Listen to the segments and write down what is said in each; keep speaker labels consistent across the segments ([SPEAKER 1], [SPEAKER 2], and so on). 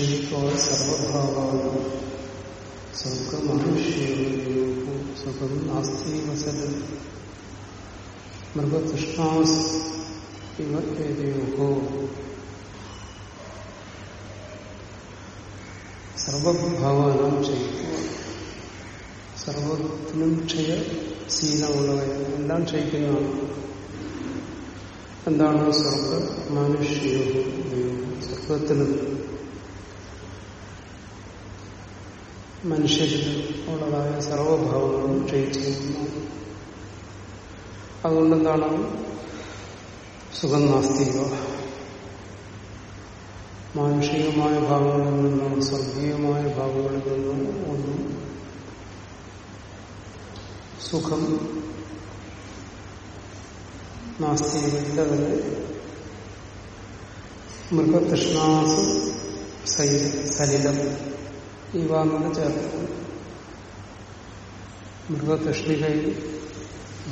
[SPEAKER 1] ക്ഷയിക്കോ സർവഭാവാണ് സ്വർഗമനുഷ്യോ സുഖം നാസ്തി വസതി. മൃഗതൃഷ്ണാസ് ഇവ ഏതയോ സർവഭാവാനം ക്ഷയിക്കുക. സർവത്തിനും ക്ഷയ ശീലമുള്ളവയാണ് എല്ലാം ക്ഷയിക്കുന്നതാണ്. എന്താണ് സ്വർഗ മനുഷ്യോ സ്വർഗത്തിലും മനുഷ്യരിൽ ഉള്ളതായ സർവഭാവങ്ങളും ക്ഷയിച്ചിരിക്കുന്നു. അതുകൊണ്ടെന്താണ് സുഖം നാസ്തിക മാനുഷികമായ ഭാവങ്ങളിൽ നിന്നും സ്വർഗീയമായ ഭാവങ്ങളിൽ നിന്നും ഒന്നും സുഖം നാസ്തികമില്ല. തന്നെ മൃഗതൃഷ്ണാസ് സലിലം. ഈ വാങ്ങുന്ന ചേർത്ത് മൃഗതൃഷ്ണികയിൽ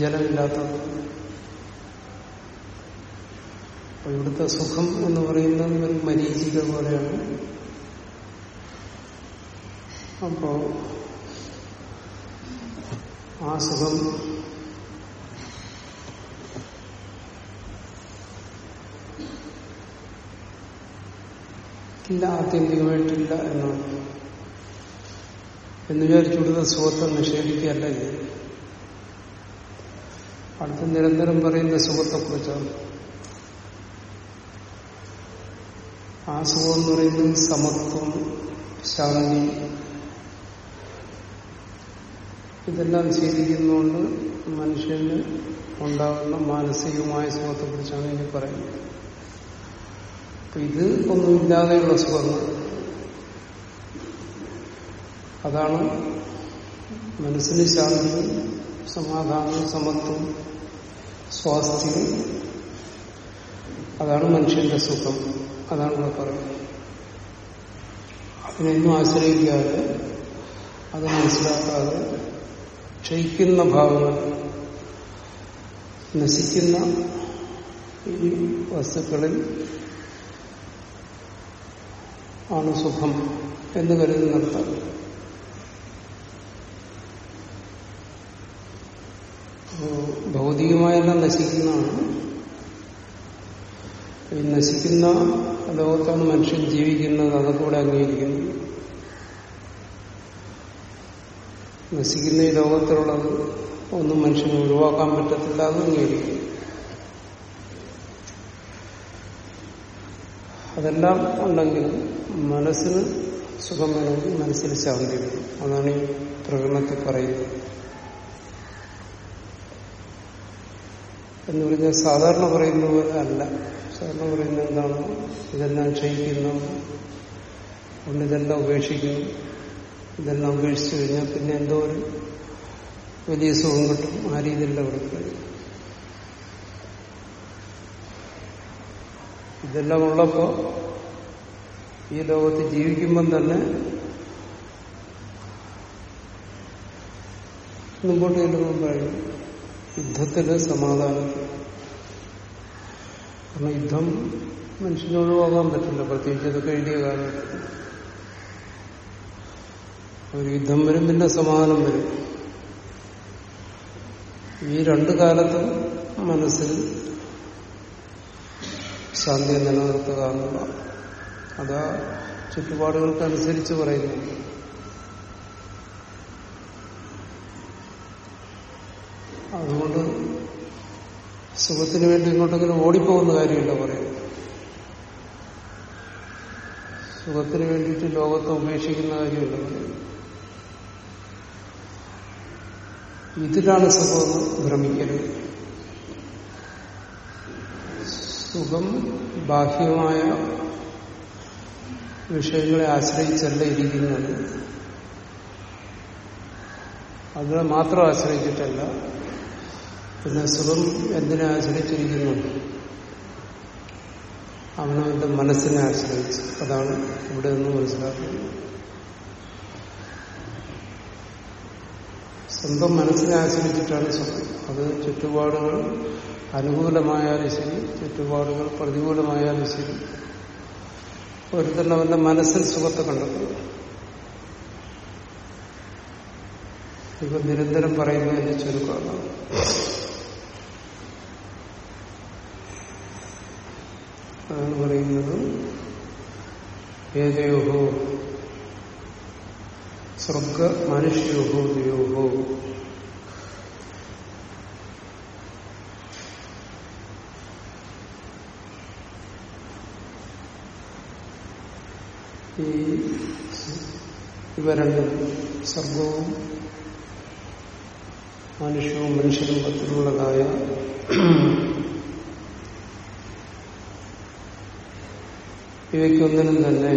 [SPEAKER 1] ജലമില്ലാത്തത് അപ്പൊ ഇവിടുത്തെ സുഖം എന്ന് പറയുന്നത് ഒരു മരീചിക പോലെയാണ്. അപ്പോ ആ സുഖം ഇല്ല ആത്യന്തികമായിട്ടില്ല എന്നാണ്. എന്ന് വിചാരിച്ചുകൊടുത്ത സുഖത്തെ നിഷേധിക്കുകയല്ല ഇത് അടുത്ത് നിരന്തരം പറയുന്ന സുഖത്തെക്കുറിച്ചാണ് ആ സുഖം എന്ന് പറയുന്നത് സമത്വം ശാന്തി. ഇതെല്ലാം ശീലിക്കുന്നതുകൊണ്ട് മനുഷ്യന് ഉണ്ടാകുന്ന മാനസികമായ സുഖത്തെക്കുറിച്ചാണ് ഇനി പറയുന്നത്. അപ്പൊ ഇത് ഒന്നുമില്ലാതെയുള്ള സുഖങ്ങൾ അതാണ് മനസ്സിന് ശാന്തിയും സമാധാനവും സമത്വം സ്വാസ്ഥ്യം അതാണ് മനുഷ്യന്റെ സുഖം. അതാണ് ഇവിടെ പറയുന്നത്. അതിനൊന്നും ആശ്രയിക്കാതെ അത് മനസ്സിലാക്കാതെ ക്ഷയിക്കുന്ന ഭാവങ്ങൾ നശിക്കുന്ന ഈ വസ്തുക്കളിൽ ആണ് സുഖം എന്ന് കരുതുന്നിടത്താണ് ഭൗതികമായെല്ലാം നശിക്കുന്നതാണ്. ഈ നശിക്കുന്ന ലോകത്താണ് മനുഷ്യൻ ജീവിക്കുന്നത് അതൊക്കെ അംഗീകരിക്കുന്നു. നശിക്കുന്ന ഈ ലോകത്തിലുള്ളത് ഒന്നും മനുഷ്യന് ഒഴിവാക്കാൻ പറ്റത്തില്ല എന്ന് അംഗീകരിക്കുന്നു. അതെല്ലാം ഉണ്ടെങ്കിലും മനസ്സിന് സുഖം വേണമെങ്കിൽ മനസ്സിൽ ശാന്തി വേണം അതാണ് ഈ പ്രകടനത്തിൽ പറയുന്നത്. എന്ന് പറഞ്ഞാൽ സാധാരണ പറയുന്ന പോലെ അല്ല. സാധാരണ പറയുന്ന എന്താണ്? ഇതെല്ലാം ക്ഷയിക്കുന്നു കൊണ്ട് ഇതെല്ലാം ഉപേക്ഷിക്കുന്നു. ഇതെല്ലാം ഉപേക്ഷിച്ചു കഴിഞ്ഞാൽ പിന്നെ എന്തോ ഒരു വലിയ സുഖം കിട്ടും. ആ രീതിയിലുള്ള കഴിയും ഇതെല്ലാം ഉള്ളപ്പോ ഈ ലോകത്ത് ജീവിക്കുമ്പം തന്നെ മുമ്പോട്ട് കഴിയും യുദ്ധത്തിൽ സമാധാനം. കാരണം യുദ്ധം മനുഷ്യന് ഒഴിവാക്കാൻ പറ്റില്ല. പ്രത്യേകിച്ച് അതൊക്കെ എഴുതിയ കാലത്ത്. ഒരു യുദ്ധം വരും പിന്നെ സമാധാനം വരും. ഈ രണ്ടു കാലത്തും മനസ്സിൽ ശാന്തി നിലനിർത്തുക എന്നുള്ള അതാ ചുറ്റുപാടുകൾക്കനുസരിച്ച് പറയുന്നു അതുകൊണ്ട് സുഖത്തിന് വേണ്ടി ഇങ്ങോട്ടെങ്കിലും ഓടിപ്പോകുന്ന കാര്യമില്ല പറയുന്നത്. സുഖത്തിന് വേണ്ടിയിട്ട് ലോകത്തെ ഉപേക്ഷിക്കുന്ന കാര്യമില്ല പറയുന്നത്. ഇതിലാണ് സുഖം ഭ്രമിക്കരുത് സുഖം ബാഹ്യമായ വിഷയങ്ങളെ ആശ്രയിച്ചല്ല ഇരിക്കുന്നത്. അത് മാത്രം ആശ്രയിച്ചിട്ടല്ല പിന്നെ സുഖം എന്തിനെ ആശ്രയിച്ചിരിക്കുന്നു അവനവന്റെ മനസ്സിനെ ആശ്രയിച്ച്. അതാണ് ഇവിടെ നിന്ന് മനസ്സിലാക്കുന്നത്. സ്വന്തം മനസ്സിനെ ആശ്രയിച്ചിട്ടാണ് സുഖം അത് ചുറ്റുപാടുകൾ അനുകൂലമായാലും ശരി ചുറ്റുപാടുകൾ പ്രതികൂലമായാലും ശരി. ഒരുത്തന്നെ അവന്റെ മനസ്സിൽ സുഖത്തെ കണ്ടെത്തുന്നു. ഇപ്പൊ നിരന്തരം പറയുന്നതിന്റെ ചുരുക്കമാണ്. അതാണ് പറയുന്നത് ഏതയോഹോ സ്വർഗ മനുഷ്യോഹോ ദയോഹോ ഈ ഇവ രണ്ടും സ്വർഗവും മനുഷ്യവും മനുഷ്യരും പത്തിലുള്ളതായ ഇവയ്ക്കൊന്നിനും തന്നെ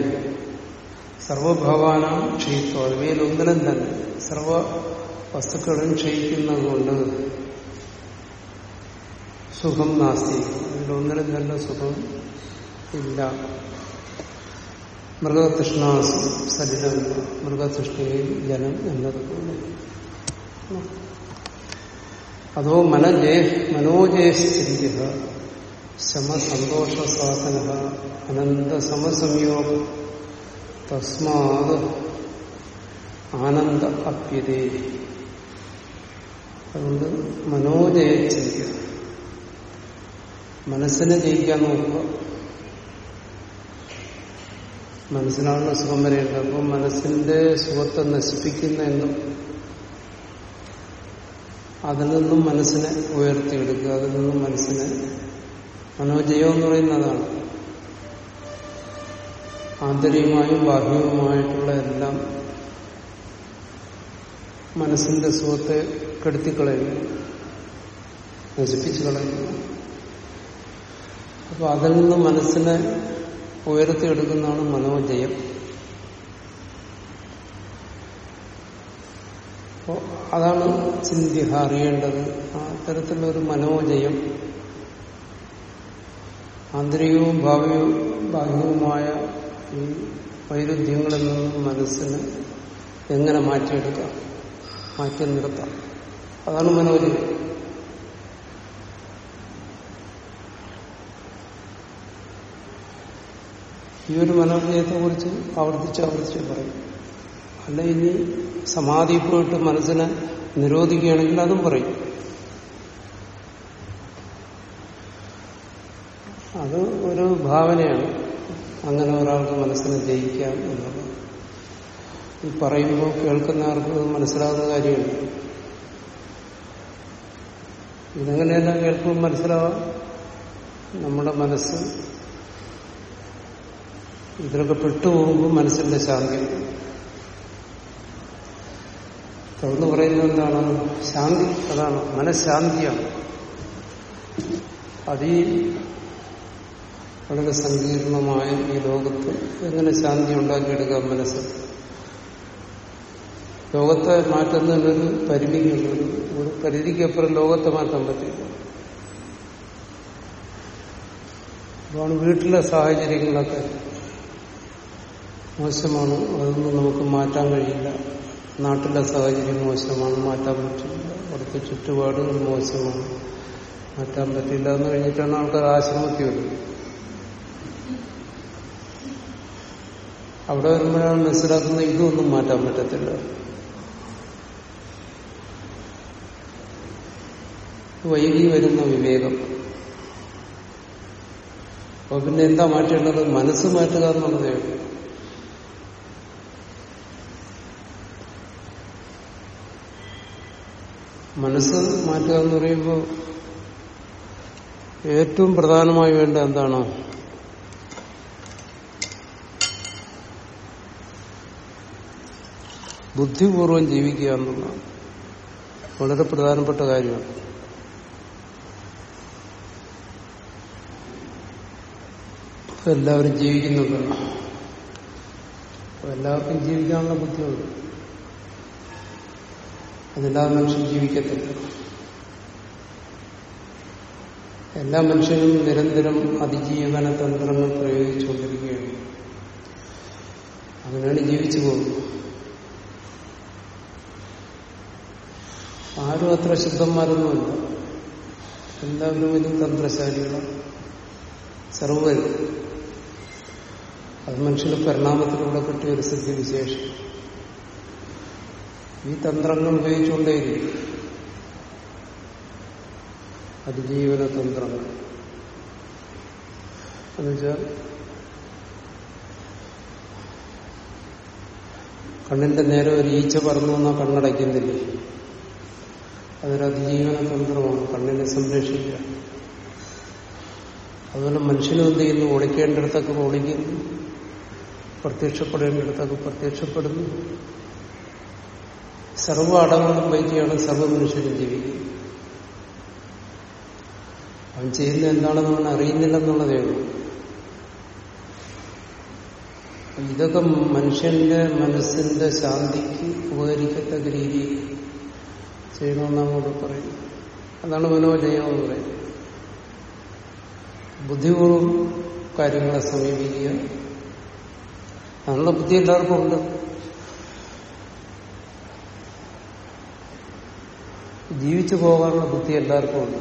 [SPEAKER 1] സർവഭവാനം ക്ഷയിത്വം ഇവയിലൊന്നിനും തന്നെ സർവ വസ്തുക്കളും ക്ഷയിക്കുന്നത് കൊണ്ട് സുഖം നാസ്തി. ഇതിലൊന്നിനും തന്നെ സുഖം ഇല്ല. മൃഗതൃഷ്ണ സലിലം മൃഗതൃഷ്ണയിൽ ജനം എന്നതുപോലെ അതോ മനജേ മനോജയസ്ഥിതിക ശമസന്തോഷ സാധന അനന്ത സമസംയോഗം തസ്മാത് ആനന്ദ അപ്യതേ അതുകൊണ്ട് മനോജയ ചിന്തിക്കുക മനസ്സിനെ ജയിക്കാൻ നോക്കുക. മനസ്സിനാണല്ലോ സുഖം വരേണ്ടത്. അപ്പം മനസ്സിന്റെ സുഖത്തെ നശിപ്പിക്കുന്ന അതിൽ നിന്നും മനസ്സിനെ ഉയർത്തിയെടുക്കുക. അതിൽ നിന്നും മനസ്സിനെ മനോജയം എന്ന് പറയുന്നതാണ്. ആന്തരികമായും ബാഹ്യവുമായിട്ടുള്ള എല്ലാം മനസ്സിന്റെ സുഖത്തെ കെടുത്തിക്കളയുന്നു. നശിപ്പിച്ചു കളയുന്നു അപ്പൊ അതിൽ നിന്ന് മനസ്സിനെ ഉയർത്തിയെടുക്കുന്നതാണ് മനോജയം. അപ്പോ അതാണ് ചിന്തിഹ അറിയേണ്ടത്. ആ ഒരു മനോജയം. ആന്തരികവും ഭാവിയും ബാഹ്യവുമായ ഈ വൈരുദ്ധ്യങ്ങളിൽ നിന്നും മനസ്സിന് എങ്ങനെ മാറ്റിയെടുക്കാം? മാറ്റി നിർത്താം. അതാണ് മനോജി ഈ ഒരു മനോജയത്തെ കുറിച്ച് ആവർത്തിച്ച് ആവർത്തിച്ച് പറയും. അല്ല ഇനി സമാധി പോയിട്ട് മനസ്സിനെ നിരോധിക്കുകയാണെങ്കിൽ അതും പറയും. അത് ഒരു ഭാവനയാണ്. അങ്ങനെ ഒരാൾക്ക് മനസ്സിനെ ജയിക്കാം എന്നുള്ളത്. ഈ പറയുമ്പോൾ കേൾക്കുന്നവർക്ക് അത് മനസ്സിലാകുന്ന കാര്യമുണ്ട്. ഇതെങ്ങനെയെല്ലാം കേൾക്കുമ്പോൾ മനസ്സിലാവാം? നമ്മുടെ മനസ്സ് ഇതിലൊക്കെ പെട്ടുപോകുമ്പോൾ മനസ്സിന്റെ ശാന്തി. തുറന്നു പറയുന്നത് എന്താണ്? ശാന്തി. അതാണ് മനഃശാന്തിയാണ്. അത് ഈ വളരെ സങ്കീർണമായ ഈ ലോകത്ത് എങ്ങനെ ശാന്തി ഉണ്ടാക്കിയെടുക്കാം മനസ്സ്? ലോകത്തെ മാറ്റുന്നതിനൊരു പരിമിതിയുണ്ട്. ഒരു പരിധിക്കപ്പുറം ലോകത്തെ മാറ്റാൻ പറ്റില്ല. അതാണ് വീട്ടിലെ സാഹചര്യങ്ങളൊക്കെ. മോശമാണ്. അതൊന്നും നമുക്ക് മാറ്റാൻ കഴിയില്ല. നാട്ടിലെ സാഹചര്യം മോശമാണ്. മാറ്റാൻ പറ്റില്ല. അവിടുത്തെ ചുറ്റുപാടുകൾ മോശമാണ്. മാറ്റാൻ പറ്റില്ല എന്ന് കഴിഞ്ഞിട്ടാണ് ആൾക്കാർ ആശ്രമത്തിൽ വരുന്നത് അവിടെ വരുമ്പോഴാണ് മനസ്സിലാക്കുന്നത് ഇതൊന്നും മാറ്റാൻ പറ്റത്തില്ല. വൈകി വരുന്ന വിവേകം. അപ്പൊ പിന്നെ എന്താ മാറ്റേണ്ടത്? മനസ്സ് മാറ്റുക എന്നുള്ളതേ മനസ്സ് മാറ്റുക എന്ന് പറയുമ്പോൾ ഏറ്റവും പ്രധാനമായി വേണ്ട എന്താണോ? ബുദ്ധിപൂർവം ജീവിക്കുക എന്നുള്ളതാണ്. വളരെ പ്രധാനപ്പെട്ട കാര്യമാണ്. എല്ലാവരും ജീവിക്കുന്നുണ്ടല്ലോ എല്ലാവർക്കും ജീവിക്കാനുള്ള ബുദ്ധിയുണ്ട്. അതെല്ലാ മനുഷ്യരും ജീവിക്കത്തില്ല. എല്ലാ മനുഷ്യരും നിരന്തരം അതിജീവന തന്ത്രങ്ങൾ പ്രയോഗിച്ചുകൊണ്ടിരിക്കുകയാണ്. അങ്ങനെയാണ് ജീവിച്ചു പോകുന്നത് ആരും അത്ര ശുദ്ധന്മാരൊന്നുമില്ല. എല്ലാവരും വലിയ തന്ത്രശാലികളാണ് സർവരും അത് മനുഷ്യന് പരിണാമത്തിലൂടെ കിട്ടിയ ഒരു സ്ഥിതി വിശേഷം ഈ തന്ത്രങ്ങൾ ഉപയോഗിച്ചുകൊണ്ടേയിരിക്കും. അതിജീവന തന്ത്രങ്ങൾ എന്നുവെച്ചാൽ കണ്ണിന്റെ നേരെ ഒരു ഈച്ച പറന്നു വന്നാൽ കണ്ണടയ്ക്കുന്നില്ലേ? അതൊരു അതിജീവന തന്ത്രമാണ് കണ്ണിനെ സംരക്ഷിക്കുക. അതുപോലെ മനുഷ്യനും എന്ത് ചെയ്യുന്നു? ഓടിക്കേണ്ടിടത്തൊക്കെ ഓടിക്കുന്നു. പ്രത്യക്ഷപ്പെടേണ്ടിടത്തൊക്കെ പ്രത്യക്ഷപ്പെടുന്നു. സർവ അടങ്ങളും വൈകിയാണ് സർവ മനുഷ്യരും ജീവിക്കുന്നത് അവൻ ചെയ്യുന്ന എന്താണെന്ന് അവൻ അറിയുന്നില്ലെന്നുള്ളതേ ഉള്ളൂ. ഇതൊക്കെ മനുഷ്യന്റെ മനസ്സിന്റെ ശാന്തിക്ക് ഉപകരിക്കത്തക്ക രീതിയിൽ ചെയ്യണമെന്നാണ് അവിടെ പറയുന്നത്. അതാണ് മനോജയം എന്ന് പറയുന്നത്. ബുദ്ധിപൂർവം കാര്യങ്ങളെ സമീപിക്കുക. അതിനുള്ള ബുദ്ധി എല്ലാവർക്കും ഉണ്ട്. ജീവിച്ചു പോകാനുള്ള ബുദ്ധി എല്ലാവർക്കും ഉണ്ട്.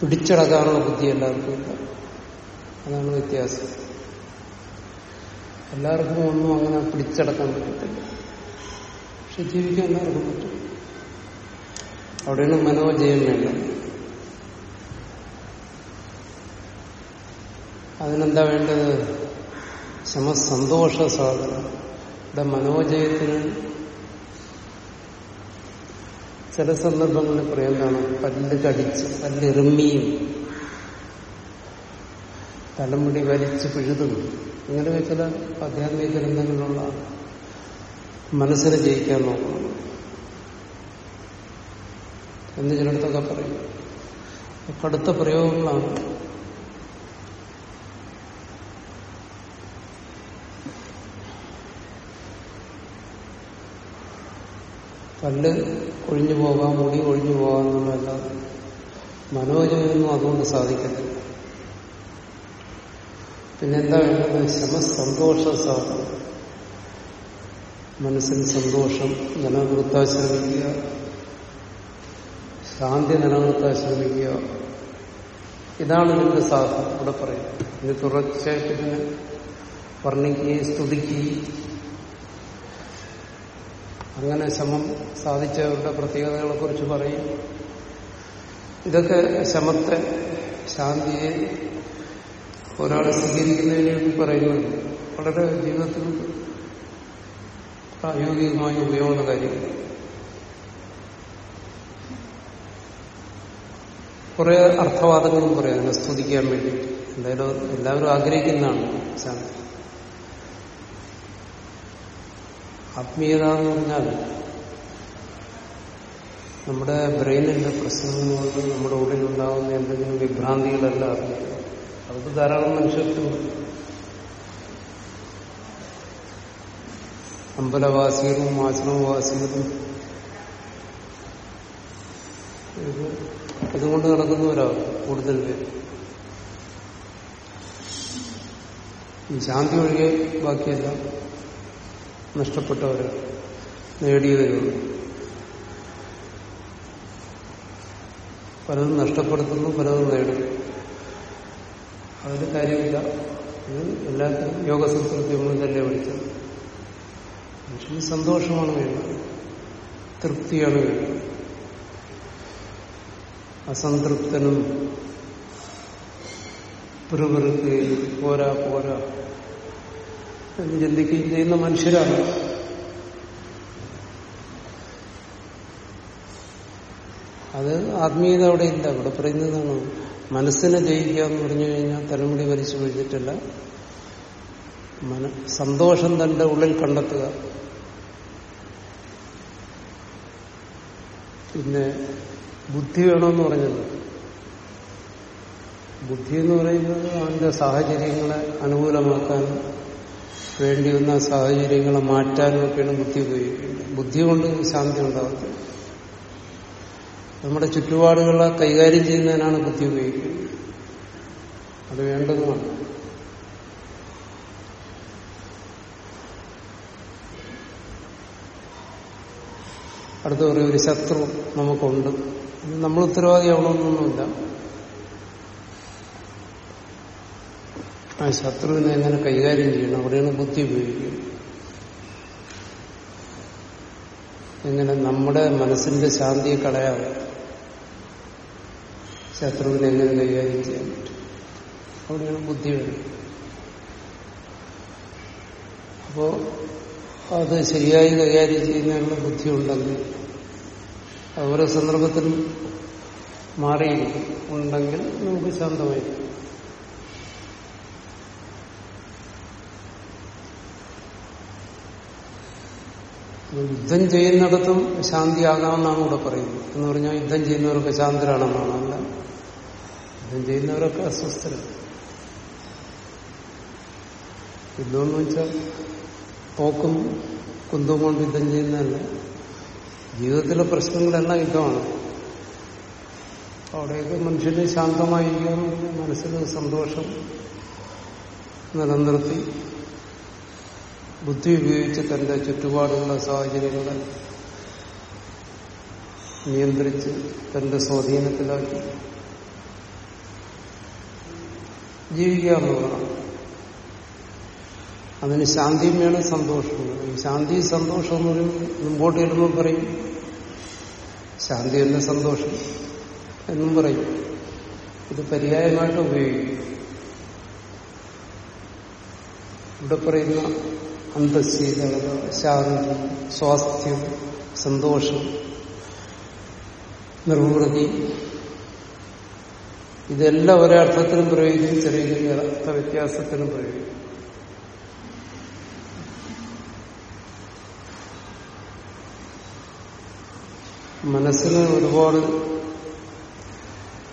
[SPEAKER 1] പിടിച്ചടക്കാനുള്ള ബുദ്ധി എല്ലാവർക്കും ഇല്ല അതാണ് വ്യത്യാസം. എല്ലാവർക്കും ഒന്നും അങ്ങനെ പിടിച്ചടക്കാൻ പറ്റത്തില്ല. പക്ഷെ ജീവിക്കാൻ എല്ലാവർക്കും പറ്റും. അവിടെയാണ് മനോജയം വേണ്ടത് അതിനെന്താ വേണ്ടത്? സമസന്തോഷ സാധനം. ഇവിടെ മനോജയത്തിന് ചില സന്ദർഭങ്ങളിൽ പറയാം എന്താണ്? പല്ല് കടിച്ച് പല്ലെറുമ്മിയും തലമുടി വലിച്ച് പിഴുതും. ഇങ്ങനെയൊക്കെ ചില ആധ്യാത്മിക ഗ്രന്ഥങ്ങളിലുള്ള മനസ്സിനെ ജയിക്കാൻ നോക്കണം. എന്ന് ചിലടത്തൊക്കെ പറയും. കടുത്ത പ്രയോഗങ്ങളാണ്. പല്ല് ഒഴിഞ്ഞു പോകാം മുടി ഒഴിഞ്ഞു പോകാം എന്നുള്ളതല്ല. മനോജനൊന്നും അതുകൊണ്ട് സാധിക്കത്തില്ല. പിന്നെന്താ വേണ്ടത് ശമസന്തോഷ സാധനം മനസ്സിന് സന്തോഷം നിലനിർത്താൻ ശ്രമിക്കുക. ശാന്തി നിലനിർത്താൻ ശ്രമിക്കുക. ഇതാണ് ഇതിന്റെ സാധനം ഇവിടെ പറയും. ഇത് തുടർച്ചയായിട്ട് ഇതിനെ വർണിക്കുകയും സ്തുതിക്കുകയും അങ്ങനെ ശമം സാധിച്ചവരുടെ പ്രത്യേകതകളെ കുറിച്ച് പറയും. ഇതൊക്കെ ശമത്തെ ശാന്തിയെ ഒരാളെ സ്വീകരിക്കുന്നതിനെ പറയുന്നുണ്ട്. വളരെ ജീവിതത്തിൽ പ്രായോഗികമായി ഉപയോഗമുള്ള കാര്യം. കുറെ അർത്ഥവാദങ്ങളും പറയാം അതിനെ സ്തുതിക്കാൻ വേണ്ടി എന്തായാലും എല്ലാവരും ആഗ്രഹിക്കുന്നതാണ്. ശാന്തി. ആത്മീയത എന്ന് പറഞ്ഞാൽ നമ്മുടെ ബ്രെയിനിന്റെ പ്രശ്നങ്ങൾ കൊണ്ട് നമ്മുടെ ഉള്ളിലുണ്ടാകുന്ന എന്തെങ്കിലും വിഭ്രാന്തികളല്ല അത് ധാരാളം മനുഷ്യർക്കുണ്ട് അമ്പലവാസികളും ആശ്രമവാസികളും ഇത് ഇതുകൊണ്ട് നടക്കുന്നവരാണ് കൂടുതൽ പേര്. ശാന്തി ഒഴികെ ബാക്കിയെല്ലാം നഷ്ടപ്പെട്ടവരെ നേടിയവരുള്ളൂ പലതും നഷ്ടപ്പെടുത്തുന്നു പലതും നേടും അതിന് കാര്യമില്ല. ഇത് എല്ലാത്തിനും യോഗസംസ്കൃതി നമ്മൾ തന്നെ വിളിച്ചത് മനുഷ്യന് സന്തോഷമാണ് വേണ്ടത്. തൃപ്തിയാണ് വേണ്ടത്. അസംതൃപ്തനും പിറുപിറുക്കുകയും പോരാ പോരാ എന്ന് ചിന്തിക്കുകയും ചെയ്യുന്ന മനുഷ്യരാണ്. അത് ആത്മീയത അവിടെ ഇല്ല. അവിടെ പറയുന്നതാണ് മനസ്സിനെ ജയിക്കുക എന്ന് പറഞ്ഞു കഴിഞ്ഞാൽ തലമുടി വലിച്ചു കഴിഞ്ഞിട്ടില്ല സന്തോഷം തന്റെ ഉള്ളിൽ കണ്ടെത്തുക. പിന്നെ ബുദ്ധി വേണമെന്ന് പറഞ്ഞത്. ബുദ്ധി എന്ന് പറയുന്നത് അവന്റെ സാഹചര്യങ്ങളെ അനുകൂലമാക്കാൻ വേണ്ടി വന്ന സാഹചര്യങ്ങളെ മാറ്റാനും ഒക്കെയാണ് ബുദ്ധി ഉപയോഗിക്കുന്നത്. ബുദ്ധി കൊണ്ട് ശാന്തി ഉണ്ടാകത്തില്ല നമ്മുടെ ചുറ്റുപാടുകളെ കൈകാര്യം ചെയ്യുന്നതിനാണ് ബുദ്ധി ഉപയോഗിക്കുന്നത്. അത് വേണ്ടതുമാണ്. അടുത്ത പറയും ഒരു ശത്രു നമുക്കുണ്ട്. നമ്മൾ ഉത്തരവാദിയാവണമെന്നൊന്നുമില്ല. ആ ശത്രുവിനെ എങ്ങനെ കൈകാര്യം ചെയ്യണം? അവിടെയാണ് ബുദ്ധി ഉപയോഗിക്കുന്നത്. എങ്ങനെ നമ്മുടെ മനസ്സിന്റെ ശാന്തിയെ കളയാതെ ശത്രുവിനെ എങ്ങനെ കൈകാര്യം ചെയ്യാൻ പറ്റും? അവിടെയാണ് ബുദ്ധി വേണം അപ്പോ അത് ശരിയായി കൈകാര്യം ചെയ്യുന്നതിനുള്ള ബുദ്ധി ഉണ്ടെന്ന് അത് ഓരോ സന്ദർഭത്തിലും മാറിയിരിക്കും. ഉണ്ടെങ്കിൽ നമുക്ക് ശാന്തമായിരിക്കും. യുദ്ധം ചെയ്യുന്നിടത്തും ശാന്തിയാകാമെന്നാണ് ഇവിടെ പറയുന്നത്. എന്ന് പറഞ്ഞാൽ യുദ്ധം ചെയ്യുന്നവരൊക്കെ ശാന്തരാണെന്നാണ്. അല്ല യുദ്ധം ചെയ്യുന്നവരൊക്കെ അസ്വസ്ഥരാണ്. യുദ്ധമെന്ന് വെച്ചാൽ പോക്കും കുന്തവും കൊണ്ട് യുദ്ധം ചെയ്യുന്നതല്ല. ജീവിതത്തിലെ പ്രശ്നങ്ങളെല്ലാം യുദ്ധമാണ്. അവിടെയൊക്കെ മനുഷ്യന് ശാന്തമായിരിക്കാനും മനസ്സിന് സന്തോഷം നിലനിർത്തി. ബുദ്ധി ഉപയോഗിച്ച് തന്റെ ചുറ്റുപാടുള്ള സാഹചര്യങ്ങളെ നിയന്ത്രിച്ച് തന്റെ സ്വാധീനത്തിലാക്കി. ജീവിക്കാവുന്നതാണ് അതിന് ശാന്തിയും വേണം സന്തോഷവും ശാന്തി സന്തോഷം എന്ന് പറയും മുമ്പോട്ട് ഇരുന്നു പറയും ശാന്തി എന്ന സന്തോഷം എന്നും പറയും. ഇത് പര്യായമായിട്ട് ഉപയോഗിക്കും. ഇവിടെ പറയുന്ന അന്തശീലത ശാന്തി സ്വാസ്ഥ്യം സന്തോഷം നിർവൃതി ഇതെല്ലാം ഒരർത്ഥത്തിനും പ്രയോഗിക്കും ചെറിയ ചെറിയ അർത്ഥ വ്യത്യാസത്തിനും പ്രയോഗിക്കും. മനസ്സിന് ഒരുപാട്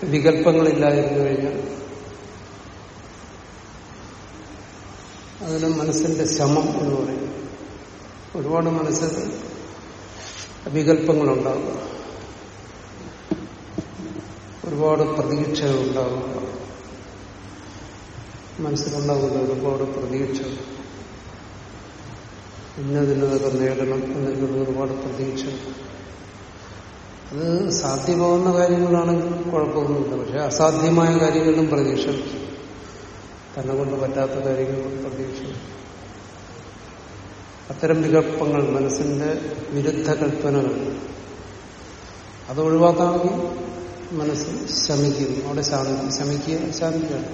[SPEAKER 1] വികല്പങ്ങളില്ലായിരുന്നു കഴിഞ്ഞാൽ. അതിന് മനസ്സിന്റെ ശമം എന്ന് പറയും. ഒരുപാട് മനസ്സിൽ വികല്പങ്ങളുണ്ടാകും ഒരുപാട് പ്രതീക്ഷകളുണ്ടാകും. മനസ്സിലുണ്ടാകുന്ന ഒരുപാട് പ്രതീക്ഷകൾ. ഇന്നതിനതൊക്കെ നേടണം എന്നുള്ള ഒരുപാട് പ്രതീക്ഷ അത് സാധ്യമാവുന്ന കാര്യങ്ങളാണെങ്കിൽ കുഴപ്പമൊന്നുമില്ല. പക്ഷെ അസാധ്യമായ കാര്യങ്ങളും പ്രതീക്ഷ തന്നെ കൊണ്ട് പറ്റാത്ത കാര്യങ്ങളും പ്രതീക്ഷ അത്തരം വികല്പങ്ങൾ മനസ്സിന്റെ വിരുദ്ധ കൽപ്പനകൾ അത് ഒഴിവാക്കാമെങ്കിൽ മനസ്സ് ശമിക്കും. അവിടെ ശാന്തി ശമിക്കുക ശാന്തിയാണ്.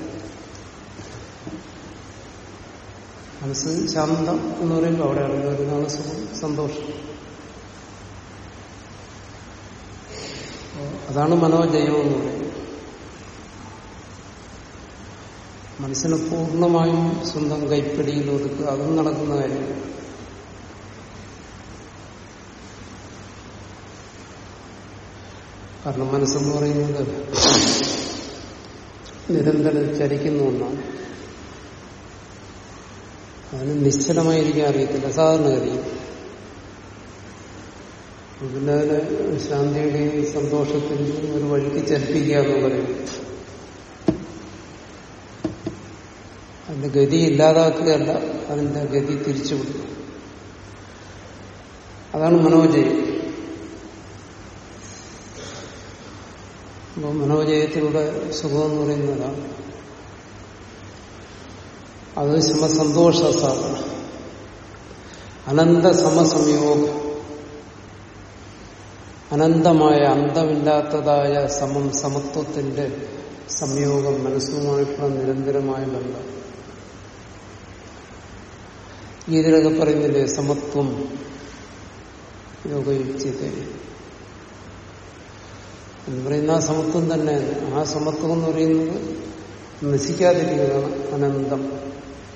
[SPEAKER 1] മനസ്സ് ശാന്തം എന്ന് പറയുമ്പോൾ അവിടെയാണ് വരുന്നതാണ് സുഖം സന്തോഷം. അതാണ് മനോജയം എന്ന് പറയുന്നത്. മനസ്സിനെ പൂർണമായും സ്വന്തം കൈപ്പിടിയിൽ ഒതുക്കുക അതും നടക്കുന്ന കാര്യമാണ്. കാരണം മനസ്സെന്ന് പറയുന്നത് നിരന്തരം ചലിക്കുന്ന ഒന്നാണ്. അതിന് നിശ്ചലമായിരിക്കാൻ അറിയത്തില്ല. സാധാരണഗതിയിൽ പിന്നെ അതിന് ശാന്തിയുടെയും സന്തോഷത്തിന്റെയും ഒരു വഴിക്ക് ചലിപ്പിക്കുക എന്ന് പറയും. അതിന്റെ ഗതി ഇല്ലാതാക്കുകയല്ല അതിന്റെ ഗതി തിരിച്ചുവിടുക അതാണ് മനോജയം. അപ്പോൾ മനോജയത്തിലൂടെ സുഖം എന്ന് പറയുന്നതാണ് അത് സമസന്തോഷ സാധന. അനന്ത സമസംയോഗം. അനന്തമായ അന്തമില്ലാത്തതായ സമം സമത്വത്തിന്റെ സംയോഗം മനസ്സുമായിട്ടുള്ള നിരന്തരമായ ബന്ധം. ഗീതയിലൊക്കെ പറയുന്നില്ലേ സമത്വം യോഗയുക്തി പറയുന്ന ആ സമത്വം തന്നെ ആ സമത്വം എന്ന് പറയുന്നത് നശിക്കാതിരിക്കുന്നതാണ് അനന്തം.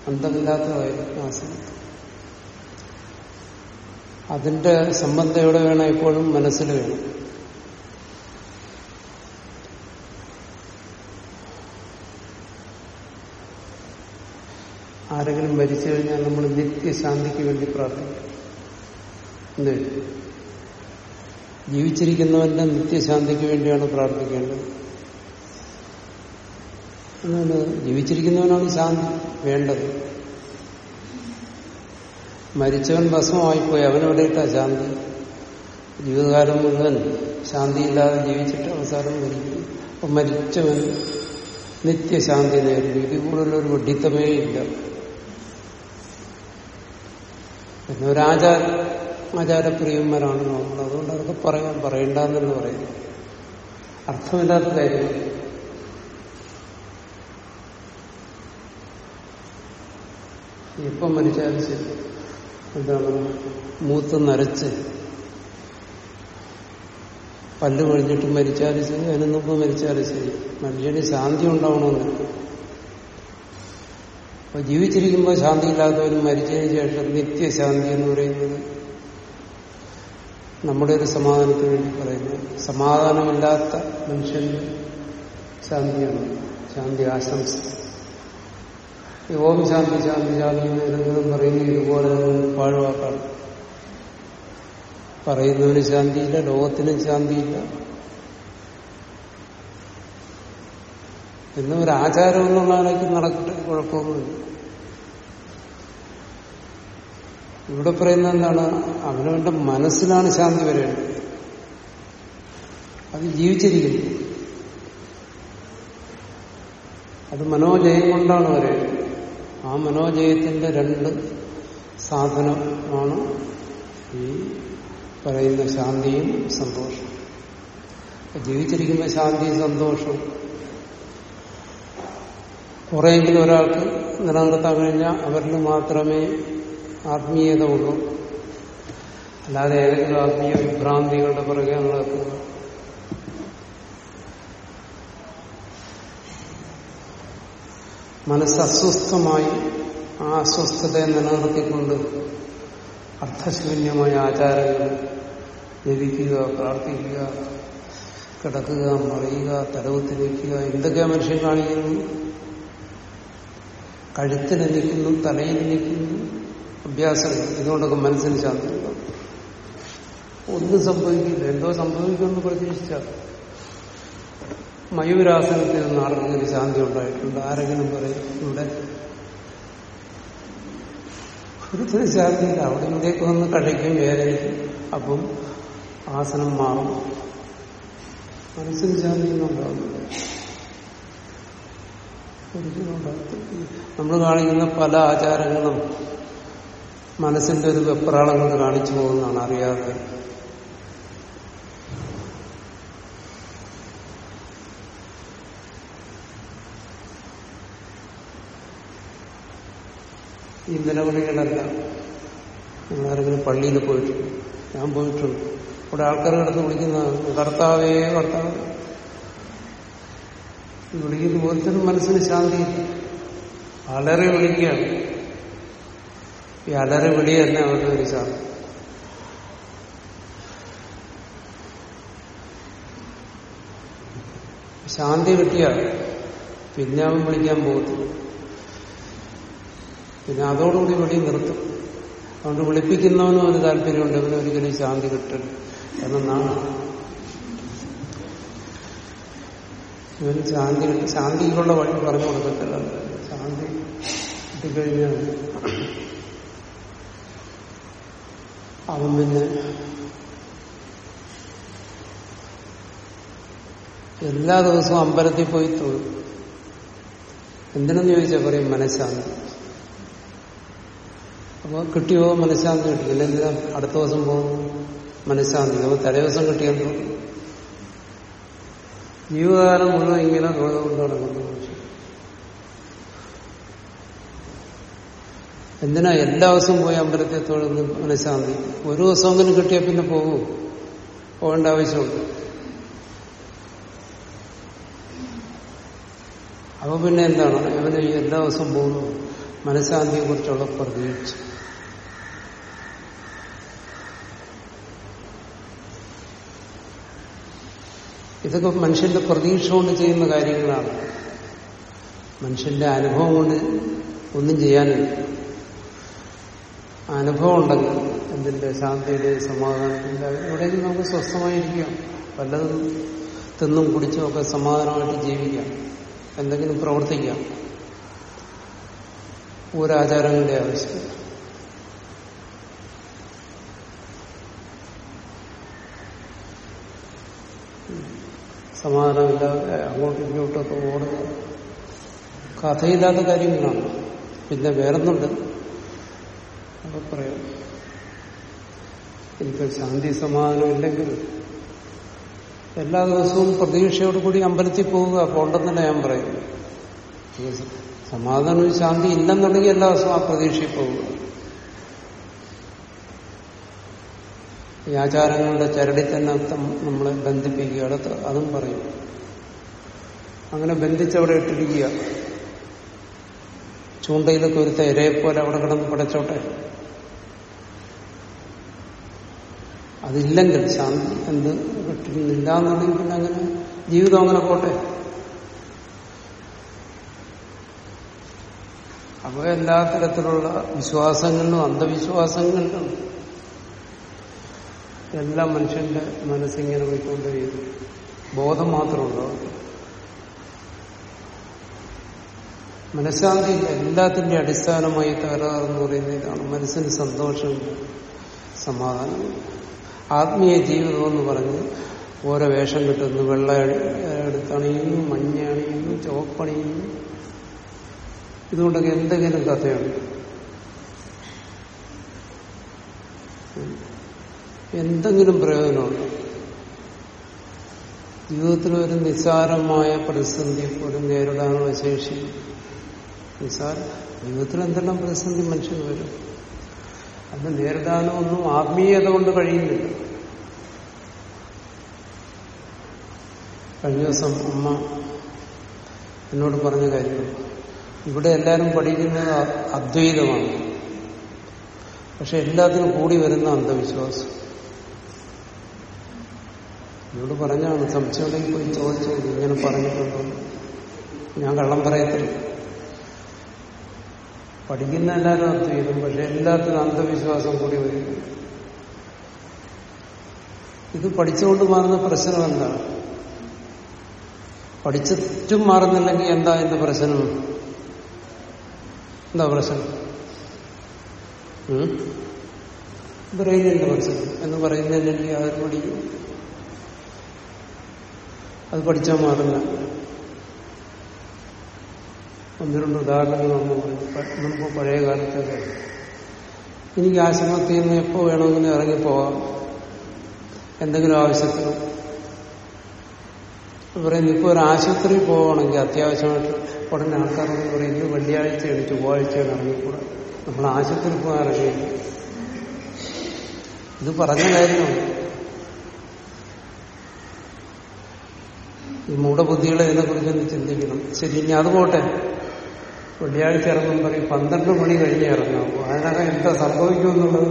[SPEAKER 1] അന്തമില്ലാത്തതായിരുന്നു ആ സമത്വം. അതിന്റെ സംബന്ധം എവിടെ വേണം എപ്പോഴും മനസ്സിൽ വേണം. ആരെങ്കിലും മരിച്ചു കഴിഞ്ഞാൽ നമ്മൾ നിത്യശാന്തിക്ക് വേണ്ടി പ്രാർത്ഥിക്കും. എന്ത്? ജീവിച്ചിരിക്കുന്നവന്റെ നിത്യശാന്തിക്ക് വേണ്ടിയാണ് പ്രാർത്ഥിക്കേണ്ടത്. ജീവിച്ചിരിക്കുന്നവനാണ് ശാന്തി വേണ്ടത്. മരിച്ചവൻ ഭസ്മമായിപ്പോയി. അവനെവിടെയിട്ടാ ശാന്തി? ജീവിതകാലം മുഴുവൻ ശാന്തിയില്ലാതെ ജീവിച്ചിട്ട് അവസാനം മരിക്കും. അപ്പൊ മരിച്ചവൻ നിത്യശാന്തി നേരിടും. ഇത് കൂടുതലൊരു വഡിത്തമേ ഇല്ല. പിന്നെ ഒരു ആചാര ആചാരപ്രിയന്മാരാണ് നമ്മൾ. അതുകൊണ്ട് അതൊക്കെ പറയാൻ പറയണ്ടെന്നല്ല പറയുന്നു അർത്ഥമില്ലാത്ത കാര്യം. എപ്പം മരിച്ചാലും ശരി. എന്താണ്? മൂത്ത് നരച്ച്. പല്ല് കഴിഞ്ഞിട്ട് മരിച്ചാലും ശരി അതിന് മുമ്പ് മരിച്ചാലും ശരി. മനുഷ്യന് ശാന്തി ഉണ്ടാവണമെന്ന്. അപ്പൊ ജീവിച്ചിരിക്കുമ്പോൾ ശാന്തി ഇല്ലാത്തവരും മരിച്ചതിന് ശേഷം നിത്യശാന്തി എന്ന് പറയുന്നത് നമ്മുടെ ഒരു സമാധാനത്തിന് വേണ്ടി പറയുന്നു സമാധാനമില്ലാത്ത മനുഷ്യന് ശാന്തിയാണ്. ശാന്തി ആശംസ. ഓം ശാന്തി ശാന്തി ശാന്തി എന്ന് പറയുന്നത് ഇതുപോലെ പാഴ്വാക്കാണ്. പറയുന്നവന് ശാന്തിയില്ല ലോകത്തിനും ശാന്തിയില്ല. പിന്നെ ഒരു ആചാരം എന്നുള്ള ആളേക്ക് നടക്കട്ടെ കുഴപ്പമൊന്നുമില്ല. ഇവിടെ പറയുന്ന എന്താണ്? അവനവന്റെ മനസ്സിലാണ് ശാന്തി വരേണ്ടത്. അത് ജീവിച്ചിരിക്കുന്നു. അത് മനോജയം കൊണ്ടാണ് വരേണ്ടത്. ആ മനോജയത്തിന്റെ രണ്ട് സാധനമാണ് ഈ പറയുന്ന ശാന്തിയും സന്തോഷവും. ജീവിച്ചിരിക്കുന്ന ശാന്തിയും സന്തോഷവും കുറെയെങ്കിലും ഒരാൾക്ക് നിലനിർത്താൻ കഴിഞ്ഞാൽ അവരിൽ മാത്രമേ ആത്മീയത ഉള്ളൂ. അല്ലാതെ ഏതെങ്കിലും ആത്മീയ വിഭ്രാന്തികളുടെ പുറകെ നടക്കുക മനസ്സ് അസ്വസ്ഥമായി ആ അസ്വസ്ഥതയെ നിലനിർത്തിക്കൊണ്ട് അർത്ഥശൂന്യമായ ആചാരങ്ങൾ ജപിക്കുക പ്രാർത്ഥിക്കുക കിടക്കുക മറിയുക തലകുത്തി നിൽക്കുക എന്തൊക്കെയാ മനുഷ്യൻ കാണിക്കുന്നു? കഴുത്തിൽ നിൽക്കുന്നു തലയിൽ നിൽക്കുന്നു അഭ്യാസങ്ങൾ ഇതുകൊണ്ടൊക്കെ മനസ്സിന് ശാന്തി ഒന്നും സംഭവിക്കില്ല. എന്തോ സംഭവിക്കുമെന്ന് പ്രതീക്ഷിച്ചാൽ മയൂരാസനത്തിൽ നിന്ന് ആർക്കെങ്കിലും ശാന്തി ഉണ്ടായിട്ടുണ്ട്. ആരെങ്കിലും പറയും ഇവിടെ ഒരുത്തിന് ശാന്തിയില്ല. അവിടെ ഇവിടേക്ക് വന്ന് കഴിക്കും വേദനിക്കും. അപ്പം ആസനം മാറും. മനസ്സിന് ശാന്തി നമ്മൾ കാണിക്കുന്ന പല ആചാരങ്ങളും മനസ്സിന്റെ ഒരു വെപ്രാളം കൊണ്ട് കാണിച്ചു പോകുന്നതാണ് അറിയാതെ. ഈ നിലവിളികളല്ല. നിങ്ങളാരെങ്കിലും പള്ളിയിൽ പോയിട്ടുണ്ട് ഞാൻ പോയിട്ടുണ്ട്. ഇവിടെ ആൾക്കാർ കിടന്ന് വിളിക്കുന്നതാണ് കർത്താവേ കർത്താവ്. വിളിക്കുന്ന പോലത്തിനും മനസ്സിന് ശാന്തിയില്ല. അലറി വിളിക്കുകയാണ്. ഈ അലറി വിളി തന്നെ അവരുടെ ഒരു ശാന്തി. ശാന്തി കിട്ടിയാൽ പിന്നെ അവൻ വിളിക്കാൻ പോകത്തില്ല. പിന്നെ അതോടുകൂടി വെളി നിർത്തും. അതുകൊണ്ട് വിളിപ്പിക്കുന്നവനും ഒരു താല്പര്യമുണ്ട്. അവന് ഒരിക്കലും ശാന്തി കിട്ടും എന്നാണ് ഇവൻ ശാന്തി ശാന്തിക്കുള്ള വഴി പറഞ്ഞു കൊടുക്കത്തില്ല. ശാന്തി കിട്ടിക്കഴിഞ്ഞാൽ അവൻ പിന്നെ എല്ലാ ദിവസവും അമ്പലത്തിൽ പോയി തൊഴും. എന്തിനെന്ന് ചോദിച്ചാൽ പറയും? മനഃശാന്തി. അപ്പോൾ കിട്ടിയോ മനഃശാന്തി കിട്ടിയില്ല എന്തിനാ അടുത്ത ദിവസം പോകും. മനഃശാന്തി. അപ്പോൾ തലേദിവസം കിട്ടിയെന്തോ ജീവിതകാലം മുഴുവൻ ഇങ്ങനെ തൊഴുതുകൊണ്ട് നടക്കുന്നു എന്തിനാ എല്ലാ ദിവസവും പോയി അമ്പലത്തിൽ തൊഴുന്ന് മനഃശാന്തി? ഒരു ദിവസമെങ്കിലും കിട്ടിയാൽ പിന്നെ പോകൂ പോകേണ്ട ആവശ്യമുണ്ട്. അപ്പൊ പിന്നെ എന്താണ്? ഇവന് എല്ലാ ദിവസവും പോകുന്നു. മനഃശാന്തിയെ കുറിച്ചുള്ള പ്രതീക്ഷ. ഇതൊക്കെ മനുഷ്യന്റെ പ്രതീക്ഷ കൊണ്ട് ചെയ്യുന്ന കാര്യങ്ങളാണ്. മനുഷ്യന്റെ അനുഭവം കൊണ്ട് ഒന്നും ചെയ്യാനില്ല. അനുഭവം ഉണ്ടെങ്കിൽ എന്തിന്റെ ശാന്തിയുടെ സമാധാനത്തിന്റെ എവിടെയെങ്കിലും നമുക്ക് സ്വസ്ഥമായിരിക്കാം. വല്ലതും തിന്നും കുടിച്ചും ഒക്കെ സമാധാനമായിട്ട് ജീവിക്കാം. എന്തെങ്കിലും പ്രവർത്തിക്കാം. ഒരാചാരങ്ങളുടെ ആവശ്യം സമാധാനമില്ലാതെ അങ്ങോട്ടും ഇങ്ങോട്ടൊക്കെ ഓടുന്നത് കഥയില്ലാത്ത കാര്യങ്ങളാണ്. പിന്നെ വേറൊന്നുണ്ട്. അപ്പൊ പറയാം. എനിക്ക് ശാന്തി സമാധാനം ഇല്ലെങ്കിൽ എല്ലാ ദിവസവും പ്രതീക്ഷയോട് കൂടി അമ്പലത്തിൽ പോവുക. പോണ്ടെന്നല്ല ഞാൻ പറയുന്നു സമാധാനവും ശാന്തി ഇല്ലെന്നുണ്ടെങ്കിൽ എല്ലാ ദിവസവും ആ പ്രതീക്ഷയിൽ പോവുക. ഈ ആചാരങ്ങളുടെ ചരടി തന്നെ നമ്മളെ ബന്ധിപ്പിക്കുക. അതും പറയും. അങ്ങനെ ബന്ധിച്ചവിടെ ഇട്ടിരിക്കുക. ചൂണ്ടയിലൊക്കെ ഒരുത്ത ഇരയെപ്പോലെ അവിടെ കിടന്ന് പടച്ചോട്ടെ. അതില്ലെങ്കിൽ ശാന്തി എന്ത് കിട്ടുന്നില്ല എന്നുണ്ടെങ്കിൽ പിന്നെ അങ്ങനെ ജീവിതം അങ്ങനെ പോട്ടെ. അപ്പോൾ എല്ലാ തരത്തിലുള്ള വിശ്വാസങ്ങളിലും അന്ധവിശ്വാസങ്ങളിലും എല്ലാം മനുഷ്യന്റെ മനസ്സിങ്ങനെ പോയിക്കൊണ്ടിരിക്കും ബോധം മാത്രമുണ്ടോ? മനഃശാന്തി എല്ലാത്തിന്റെ അടിസ്ഥാനമായി തകരാറെന്ന് പറയുന്നത് ഇതാണ് മനസ്സിന് സന്തോഷമില്ല. സമാധാനം. ആത്മീയ ജീവിതം എന്ന് പറഞ്ഞ് ഓരോ വേഷം കിട്ടുന്നു. വെള്ള എടുത്തണിയുന്നു മഞ്ഞ അണിയുന്നു ചുവപ്പണിയുന്നു. ഇതുകൊണ്ടൊക്കെ എന്തെങ്കിലും കഥയുണ്ട്. എന്തെങ്കിലും പ്രയോജനമുണ്ടോ? ജീവിതത്തിൽ ഒരു നിസ്സാരമായ പ്രതിസന്ധി പോലും നേരിടാനുള്ള ശേഷി. നിസ്സാര. ജീവിതത്തിൽ എന്തെല്ലാം പ്രതിസന്ധി മനുഷ്യന് വരും? അത് നേരിടാനോ ഒന്നും ആത്മീയത കൊണ്ട് കഴിയുന്നില്ല. കഴിഞ്ഞ ദിവസം അമ്മ എന്നോട് പറഞ്ഞ കാര്യം ഇവിടെ എല്ലാവരും പഠിക്കുന്നത് അദ്വൈതമാണ്. പക്ഷെ എല്ലാത്തിനും കൂടി വരുന്ന അന്ധവിശ്വാസം. എന്നോട് പറഞ്ഞാണ് സംശയമുണ്ടെങ്കിൽ പോയി ചോദിച്ചു ഇങ്ങനെ പറഞ്ഞിട്ടുണ്ടോ? ഞാൻ കള്ളം പറയത്തില്ല. പഠിക്കുന്ന എല്ലാവരും അത് അദ്വൈതം പക്ഷെ എല്ലാത്തിനും അന്ധവിശ്വാസം കൂടി വരും. ഇത് പഠിച്ചുകൊണ്ട് മാറുന്ന പ്രശ്നം എന്താണ് പഠിച്ചിട്ടും മാറുന്നില്ലെങ്കിൽ എന്താ എന്ത് പ്രശ്നം? എന്താ പ്രശ്നം? ബ്രെയിനിന്റെ പ്രശ്നം? എന്ന് പറയുന്നതിനെങ്കിൽ അവർ പഠിക്കും. അത് പഠിച്ചാൽ മാറില്ല ഒന്ന് രണ്ട് ഉദാഹരണങ്ങൾ നമ്മൾ നമുക്ക് പഴയ കാലത്തൊക്കെ. എനിക്ക് ആശ്രമത്തിൽ നിന്ന് എപ്പോൾ വേണമെങ്കിലും ഇറങ്ങിപ്പോവാം എന്തെങ്കിലും ആവശ്യത്തിന്. പറയുന്നു ഇപ്പോൾ ഒരു ആശുപത്രി പോവുകയാണെങ്കിൽ അത്യാവശ്യമായിട്ട് ഉടനെ ആൾക്കാരോട് പറയും ഇത് വെള്ളിയാഴ്ചയാണ് ചൊവ്വാഴ്ചയാണ് ഇറങ്ങിക്കൂടാ. നമ്മൾ ആശുപത്രി പോകാൻ ഇറങ്ങിയില്ല. ഇത് പറഞ്ഞ കാര്യമാണ് ഈ മൂഢബുദ്ധികളെ ഇതിനെക്കുറിച്ചൊന്ന് ചിന്തിക്കണം. ശരി ഇനി അത് പോട്ടെ. വെള്ളിയാഴ്ച ഇറങ്ങും പറയും പന്ത്രണ്ട് മണി കഴിഞ്ഞ് ഇറങ്ങാം അതിനകം എന്താ സംഭവിക്കുമെന്നുള്ളത്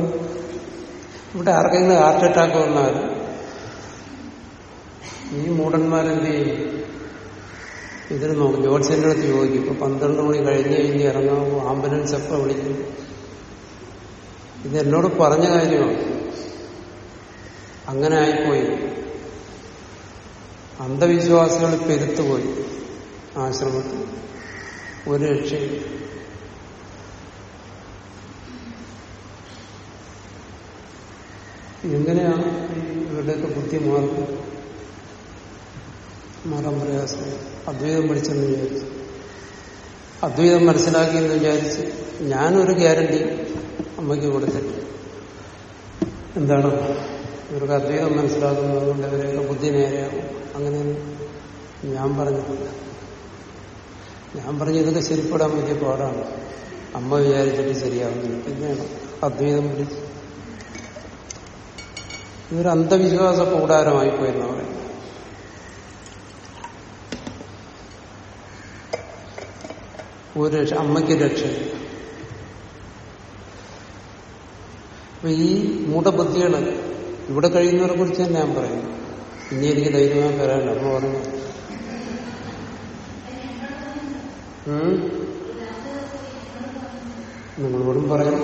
[SPEAKER 1] ഇവിടെ ആർക്കെങ്കിലും ഹാർട്ട് അറ്റാക്ക് വന്നാൽ ഈ മൂടന്മാരെന്ത് ചെയ്യും? ഇതിന് നോക്കും. ജോത്സ്യന്റെ അടുത്ത് ചോദിക്കും ഇപ്പൊ പന്ത്രണ്ട് മണി കഴിഞ്ഞ് കഴിഞ്ഞ് ഇറങ്ങാമോ ആംബുലൻസ് എപ്പോ വിളിക്കും? ഇത് എന്നോട് പറഞ്ഞ കാര്യമാണ്. അങ്ങനെ ആയിപ്പോയി. അന്ധവിശ്വാസികൾ പെരുത്തുപോയി ആശ്രമത്തിൽ ഒരു രക്ഷയും എങ്ങനെയാണ് ഇവരുടെയൊക്കെ ബുദ്ധി മാറുന്നത്. മാറാൻ പ്രയാസം അദ്വൈതം പഠിച്ചെന്ന് വിചാരിച്ചു. അദ്വൈതം മനസ്സിലാക്കിയെന്ന് വിചാരിച്ച് ഞാനൊരു ഗ്യാരണ്ടി അമ്മയ്ക്ക് കൊടുത്തിട്ട് എന്താണ്? ഇവർക്ക് അദ്വൈതം മനസ്സിലാക്കുന്നത് കൊണ്ട് ഇവരെയൊക്കെ ബുദ്ധി നേരെയാവും അങ്ങനെ ഞാൻ പറഞ്ഞിട്ടില്ല. ഞാൻ പറഞ്ഞ ഇതൊക്കെ ശരിപ്പെടാൻ വലിയ പാടാണ്. അമ്മ വിചാരിച്ചിട്ട് ശരിയാവുന്നില്ല. പിന്നെയാണ് അദ്വൈതം പിടിച്ച് ഇതൊരു അന്ധവിശ്വാസ കൂടാരമായി പോയിരുന്നു പറയുന്നത്. ഒരു രക്ഷ അമ്മയ്ക്ക് രക്ഷയില്ല അപ്പൊ ഈ മൂഢബുദ്ധികൾ ഇവിടെ കഴിയുന്നവരെ കുറിച്ച് തന്നെ ഞാൻ പറയുന്നു ഇനി എനിക്ക് ധൈര്യമായി പറയാനുള്ള അമ്മ പറഞ്ഞു. നിങ്ങളോടും പറയും.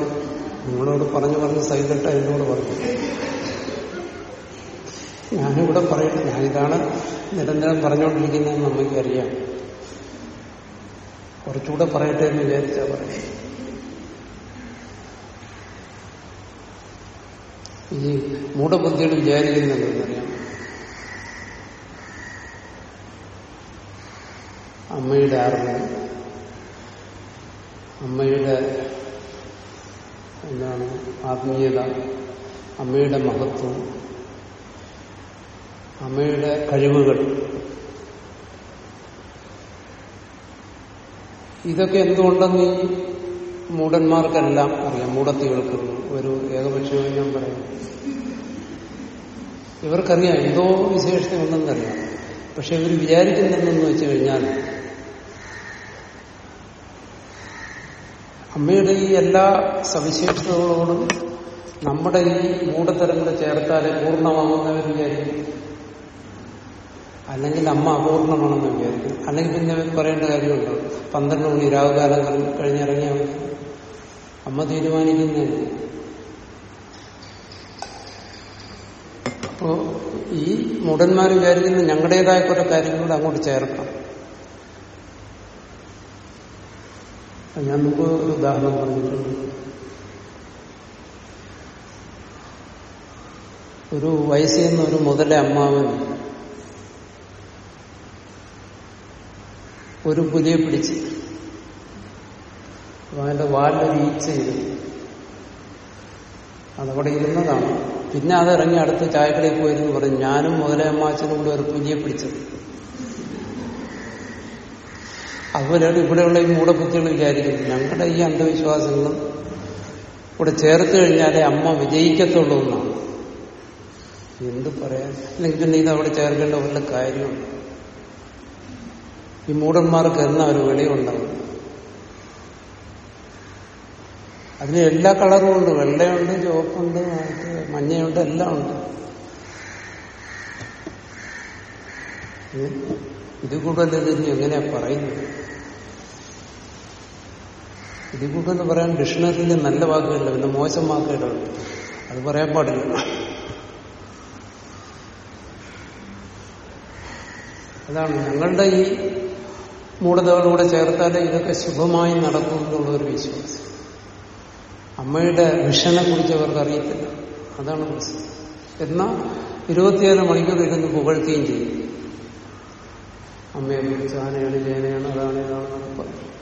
[SPEAKER 1] നിങ്ങളോട് പറഞ്ഞു പറഞ്ഞ് സൈതട്ട എന്നോട് പറഞ്ഞു. ഞാനിവിടെ പറയട്ടെ ഞാനിതാണ് നിരന്തരം പറഞ്ഞുകൊണ്ടിരിക്കുന്നതെന്ന് നമുക്ക് അറിയാം കുറച്ചുകൂടെ പറയട്ടെ എന്ന് വിചാരിച്ചാ പറയാം. ഈ മൂഢബുദ്ധികൾ വിചാരിക്കുന്നുണ്ടെന്നറിയാം അമ്മയുടെ അറിവ് അമ്മയുടെ എന്താണ് ആത്മീയത അമ്മയുടെ മഹത്വം അമ്മയുടെ കഴിവുകൾ. ഇതൊക്കെ എന്തുകൊണ്ടെന്ന് ഈ മൂടന്മാർക്കെല്ലാം അറിയാം മൂടത്തികൾക്ക് ഒരു ഏകപക്ഷമായി ഞാൻ പറയാം. ഇവർക്കറിയാം എന്തോ വിശേഷത ഉണ്ടെന്നറിയാം പക്ഷെ ഇവർ വിചാരിക്കുന്നുണ്ടെന്ന് വെച്ചു കഴിഞ്ഞാൽ അമ്മയുടെ ഈ എല്ലാ സവിശേഷതകളോടും നമ്മുടെ ഈ മൂടത്തരങ്ങൾ ചേർത്താലേ പൂർണമാകുന്നവർ വിചാരിക്കും. അല്ലെങ്കിൽ അമ്മ അപൂർണമാണെന്ന് വിചാരിക്കും. അല്ലെങ്കിൽ പിന്നെ പറയേണ്ട കാര്യമുണ്ടോ? പന്ത്രണ്ട് മണി രാവുകാലം കഴിഞ്ഞിറങ്ങിയാൽ മതി. അമ്മ തീരുമാനിക്കുന്നതിന് അപ്പോ ഈ മുടന്മാർ വിചാരിക്കുന്ന ഞങ്ങളുടേതായ കുറെ കാര്യങ്ങളോട് അങ്ങോട്ട് ചേർക്കാം. ഞാൻ മുമ്പ് ഒരു ഉദാഹരണം പറഞ്ഞിട്ടുണ്ട്. ഒരു വയസ്സിൽ നിന്ന് ഒരു മുതലെ അമ്മാവൻ ഒരു പുലിയെ പിടിച്ച് അതിന്റെ വാലിലൊരു ഈച്ച ഇരുന്നു അതവിടെ ഇരുന്നതാണ്. പിന്നെ അതിറങ്ങി അടുത്ത് ചായക്കടയിൽ പോയിരുന്നു പറഞ്ഞു ഞാനും മുതലേ അമ്മാച്ചനും കൂടെ ഒരു പുലിയെ പിടിച്ചത്. അതുപോലെയാണ് ഇവിടെയുള്ള ഈ മൂടബുദ്ധികൾ വിചാരിക്കുന്നത് ഞങ്ങളുടെ ഈ അന്ധവിശ്വാസങ്ങളും ഇവിടെ ചേർത്ത് കഴിഞ്ഞാലേ അമ്മ വിജയിക്കത്തുള്ളൂ എന്നാണ്. എന്ത് പറയാൻ? അല്ലെങ്കിൽ പിന്നെ ഇത് അവിടെ ചേർക്കേണ്ട വല്ല കാര്യമുണ്ട്? ഈ മൂടന്മാർക്ക് എന്ന ഒരു വെളിയുണ്ടാവും? അതിന് എല്ലാ കളറും ഉണ്ട്. വെള്ളയുണ്ട് ചുവപ്പുണ്ട് മഞ്ഞയുണ്ട് എല്ലാം ഉണ്ട്. ഇത് കൂടുതൽ ഇനി എങ്ങനെയാ പറയുന്നത്? ഇത് കൂടുതൽ പറയാൻ ഡിക്ഷണറിയിൽ നല്ല വാക്കുകളില്ല. പിന്നെ മോശം വാക്കുകളുണ്ട് അത് പറയാൻ പാടില്ല. അതാണ് ഞങ്ങളുടെ ഈ മൂടതകളൂടെ ചേർത്താലേ ഇതൊക്കെ ശുഭമായി നടക്കും എന്നുള്ള ഒരു വിശ്വാസം. അമ്മയുടെ വിഷനെ കുറിച്ച് അവർക്ക് അറിയത്തില്ല. അതാണ് പ്രശ്നം. എന്നാൽ ഇരുപത്തിയേഴ് മണിക്കൂർ ഇരുന്ന് പുകഴ്ത്തുകയും ചെയ്യും. അമ്മയെ കുറിച്ച് ആനയാണ് ചേനയാണ് അതാണ് ഇതാണെന്നൊക്കെ പറയും.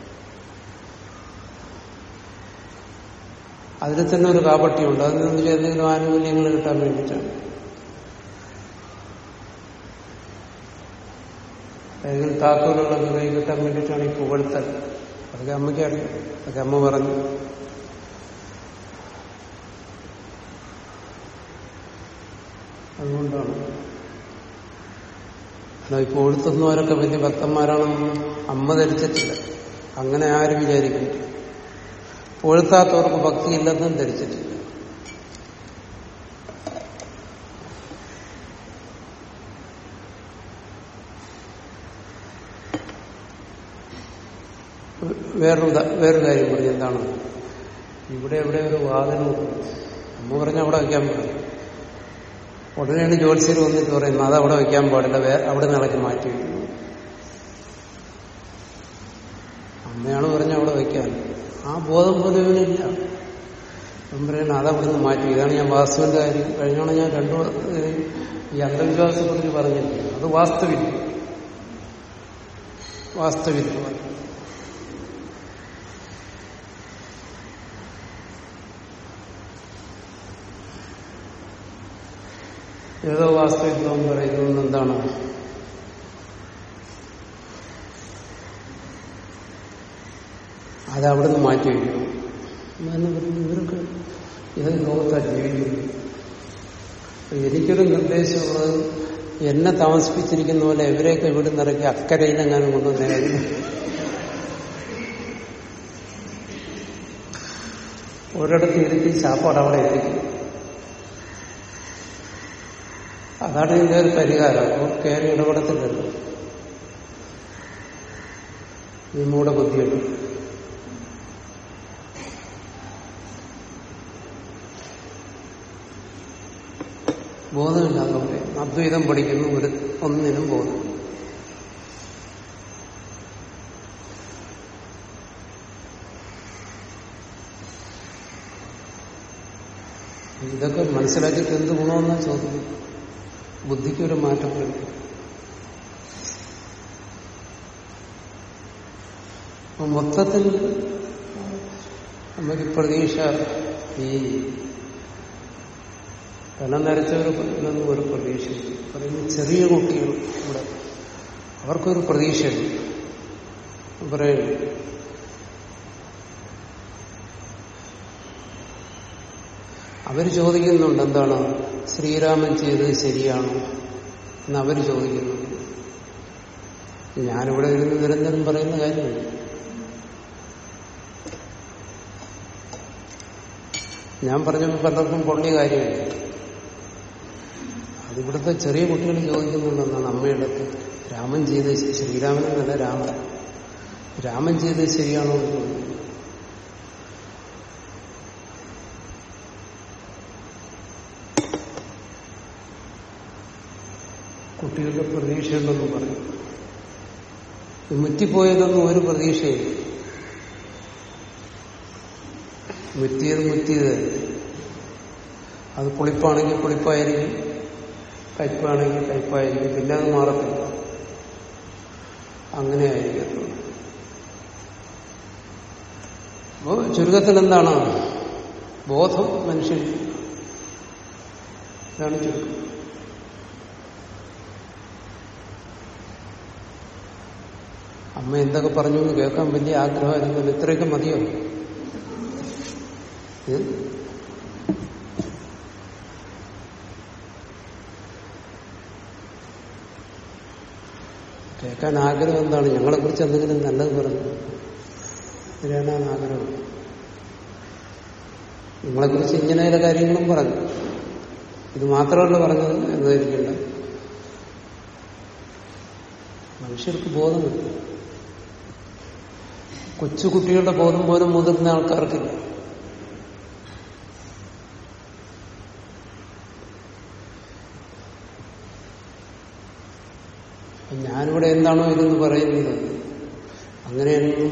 [SPEAKER 1] അതിൽ തന്നെ ഒരു കാപട്യമുണ്ട്. അതിൽ നിന്ന് ഏതെങ്കിലും ആനുകൂല്യങ്ങൾ കിട്ടാൻ വേണ്ടിയിട്ടാണ്. ഏതെങ്കിലും താക്കോലുകളൊക്കെ കൈ കിട്ടാൻ വേണ്ടിയിട്ടാണ് ഈ പുകഴ്ത്തൽ. അതൊക്കെ അമ്മയ്ക്ക് അറിയാം. അതൊക്കെ അമ്മ പറഞ്ഞു. അതുകൊണ്ടാണ്. അല്ല ഇപ്പൊ ഒഴുത്തുന്നവരൊക്കെ വലിയ ഭക്തന്മാരാണെന്ന് അമ്മ ധരിച്ചിട്ടില്ല. അങ്ങനെ ആരും വിചാരിക്കില്ല പൊഴുത്താത്തവർക്ക് ഭക്തിയില്ലെന്നും ധരിച്ചിട്ടില്ല. വേറൊരു വേറൊരു കാര്യം പറഞ്ഞു എന്താണ്? ഇവിടെ എവിടെ ഒരു വാതിലുണ്ട്. അമ്മ പറഞ്ഞ അവിടെ വയ്ക്കാൻ പാടില്ല ഉടനെയാണ് ജ്യോത്സ്യർ വന്നിട്ട് പറയുന്നത് അത് അവിടെ വയ്ക്കാൻ പാടില്ല അവിടെ നിളക്കി മാറ്റി വയ്ക്കുന്നു. അമ്മയാണ് പറഞ്ഞ അവിടെ വയ്ക്കാൻ ആ ബോധം പോലും ഇവനില്ല അവൻ അത് അതവിടെ നിന്ന് മാറ്റി ഇതാണ് ഞാൻ വാസ്തുവിന്റെ കാര്യം. കഴിഞ്ഞോളം ഞാൻ രണ്ടു ഈ അന്ധവിശ്വാസത്തെ കുറിച്ച് പറഞ്ഞില്ല? അത് വാസ്തവില്ല. വാസ്തവില്ല. ഏതോ വാസ്തവിത്വം പറയുന്നത് എന്താണ്? അത് അവിടുന്ന് മാറ്റി വയ്ക്കണം. ഇവർക്ക് ഇത് ലോകത്താണ് ജീവിക്കുന്നത് എനിക്കൊരു നിർദ്ദേശമുള്ളത് എന്നെ താമസിപ്പിച്ചിരിക്കുന്ന പോലെ ഇവരെയൊക്കെ ഇവിടെ ഇറക്കി അക്കരയിലെങ്ങാനും കൊണ്ടുവന്നേക്കും ഒരിടത്ത് ഇരുത്തി ചാപ്പാട് അവിടെ എത്തിക്കും. അതാണ് ഇതിന്റെ ഒരു പരിഹാരം. അപ്പോൾ കയറി ഇടപെടത്തില്ലല്ലോ. നിങ്ങളുടെ ബുദ്ധിയുണ്ട് ബോധമില്ലാത്തവരെ അദ്വൈതം പഠിക്കുന്നു ഒരു ഒന്നിനും ബോധം. ഇതൊക്കെ മനസ്സിലാക്കിയിട്ട് എന്ത് ഗുണമെന്നാണ് ചോദിക്കുന്നത്? ബുദ്ധിക്ക് ഒരു മാറ്റം വരും. മൊത്തത്തിൽ നമുക്ക് പ്രതീക്ഷ ഈ തല നരച്ചവർ ഒരു പ്രതീക്ഷ പറയുന്നത് ചെറിയ കുട്ടികൾ ഇവിടെ അവർക്കൊരു പ്രതീക്ഷയുണ്ട് പറയുന്നു. അവർ ചോദിക്കുന്നുണ്ട് എന്താണ്? ശ്രീരാമൻ ചെയ്തത് ശരിയാണോ എന്ന് അവർ ചോദിക്കുന്നു. ഞാനിവിടെ ഇരുന്ന് നിരന്തരം പറയുന്ന കാര്യമില്ല. ഞാൻ പറഞ്ഞപ്പോൾ പലർക്കും പൊള്ളിയ കാര്യമില്ല. അതിവിടുത്തെ ചെറിയ കുട്ടികൾ ചോദിക്കുന്നുണ്ടെന്നാണ് അമ്മയുടെ രാമൻ ചെയ്ത് ശ്രീരാമനെന്നല്ല രാമൻ. രാമൻ ചെയ്തത് ശരിയാണോ എന്ന് ചോദിക്കുന്നു. കുട്ടികളുടെ പ്രതീക്ഷയുണ്ടെന്ന് പറയും. മുറ്റിപ്പോയതൊന്നും ഒരു പ്രതീക്ഷയില്ല. മുറ്റിയത് മുറ്റിയത് അത് പുളിപ്പാണെങ്കിൽ പുളിപ്പായിരിക്കും കയ്പാണെങ്കിൽ കയ്പായിരിക്കും പിന്നെ അത് മാറത്തില്ല. അങ്ങനെ അപ്പോ ചുരുക്കത്തിൽ എന്താണ്? ബോധം മനുഷ്യൻ ഇതാണ് ചുരുക്കം. അമ്മ എന്തൊക്കെ പറഞ്ഞു എന്ന് കേൾക്കാൻ വലിയ ആഗ്രഹമായിരുന്നു. ഇത്രയൊക്കെ മതിയോ? കേൾക്കാൻ ആഗ്രഹം എന്താണ്? ഞങ്ങളെ കുറിച്ച് എന്തെങ്കിലും നല്ലത് പറഞ്ഞു. ഇതിനാണ് ആഗ്രഹം. നിങ്ങളെ കുറിച്ച് ഇങ്ങനെ ചില കാര്യങ്ങളും പറഞ്ഞു. ഇത് മാത്രമല്ല പറഞ്ഞത് എന്നതായിരിക്കില്ല മനുഷ്യർക്ക് ബോധമില്ല. കൊച്ചുകുട്ടികളുടെ ബോധം പോലും മുതിർന്ന ആൾക്കാർക്കില്ല. ഞാനിവിടെ എന്താണോ ഇതെന്ന് പറയുന്നത്? അങ്ങനെയൊന്നും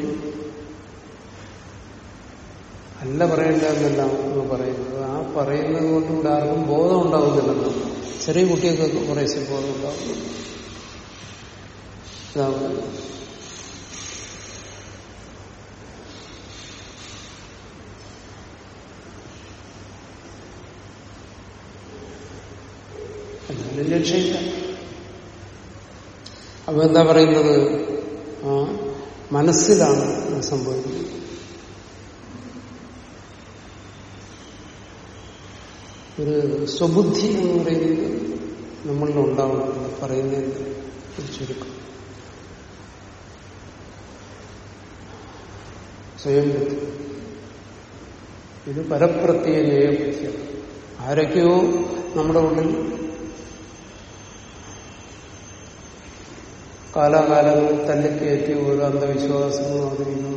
[SPEAKER 1] അല്ല പറയേണ്ടതെന്നല്ല എന്ന് പറയുന്നത്. ആ പറയുന്നത് കൊണ്ട് ആർക്കും ബോധം ഉണ്ടാവുന്നില്ലെന്ന് ചെറിയ കുട്ടികൾക്ക് കുറേശ്ശെ ബോധം ഉണ്ടാവുന്നു. അതിന് രക്ഷയില്ല അപ്പൊ എന്താ പറയുന്നത്? ആ മനസ്സിലാണ് സംഭവിക്കുന്നത്. ഒരു സ്വബുദ്ധി എന്ന് പറയുന്നത് നമ്മളിൽ ഉണ്ടാവണം പറയുന്നതിന് ഒരു ചുരുക്കം. സ്വയം ബുദ്ധി. ഇത് പരപ്രത്യേക ബുദ്ധിയാണ്. ആരൊക്കെയോ നമ്മുടെ ഉള്ളിൽ കാലാകാലങ്ങളിൽ തല്ലിക്കയറ്റി ഓരോ അന്ധവിശ്വാസങ്ങളും അതിനും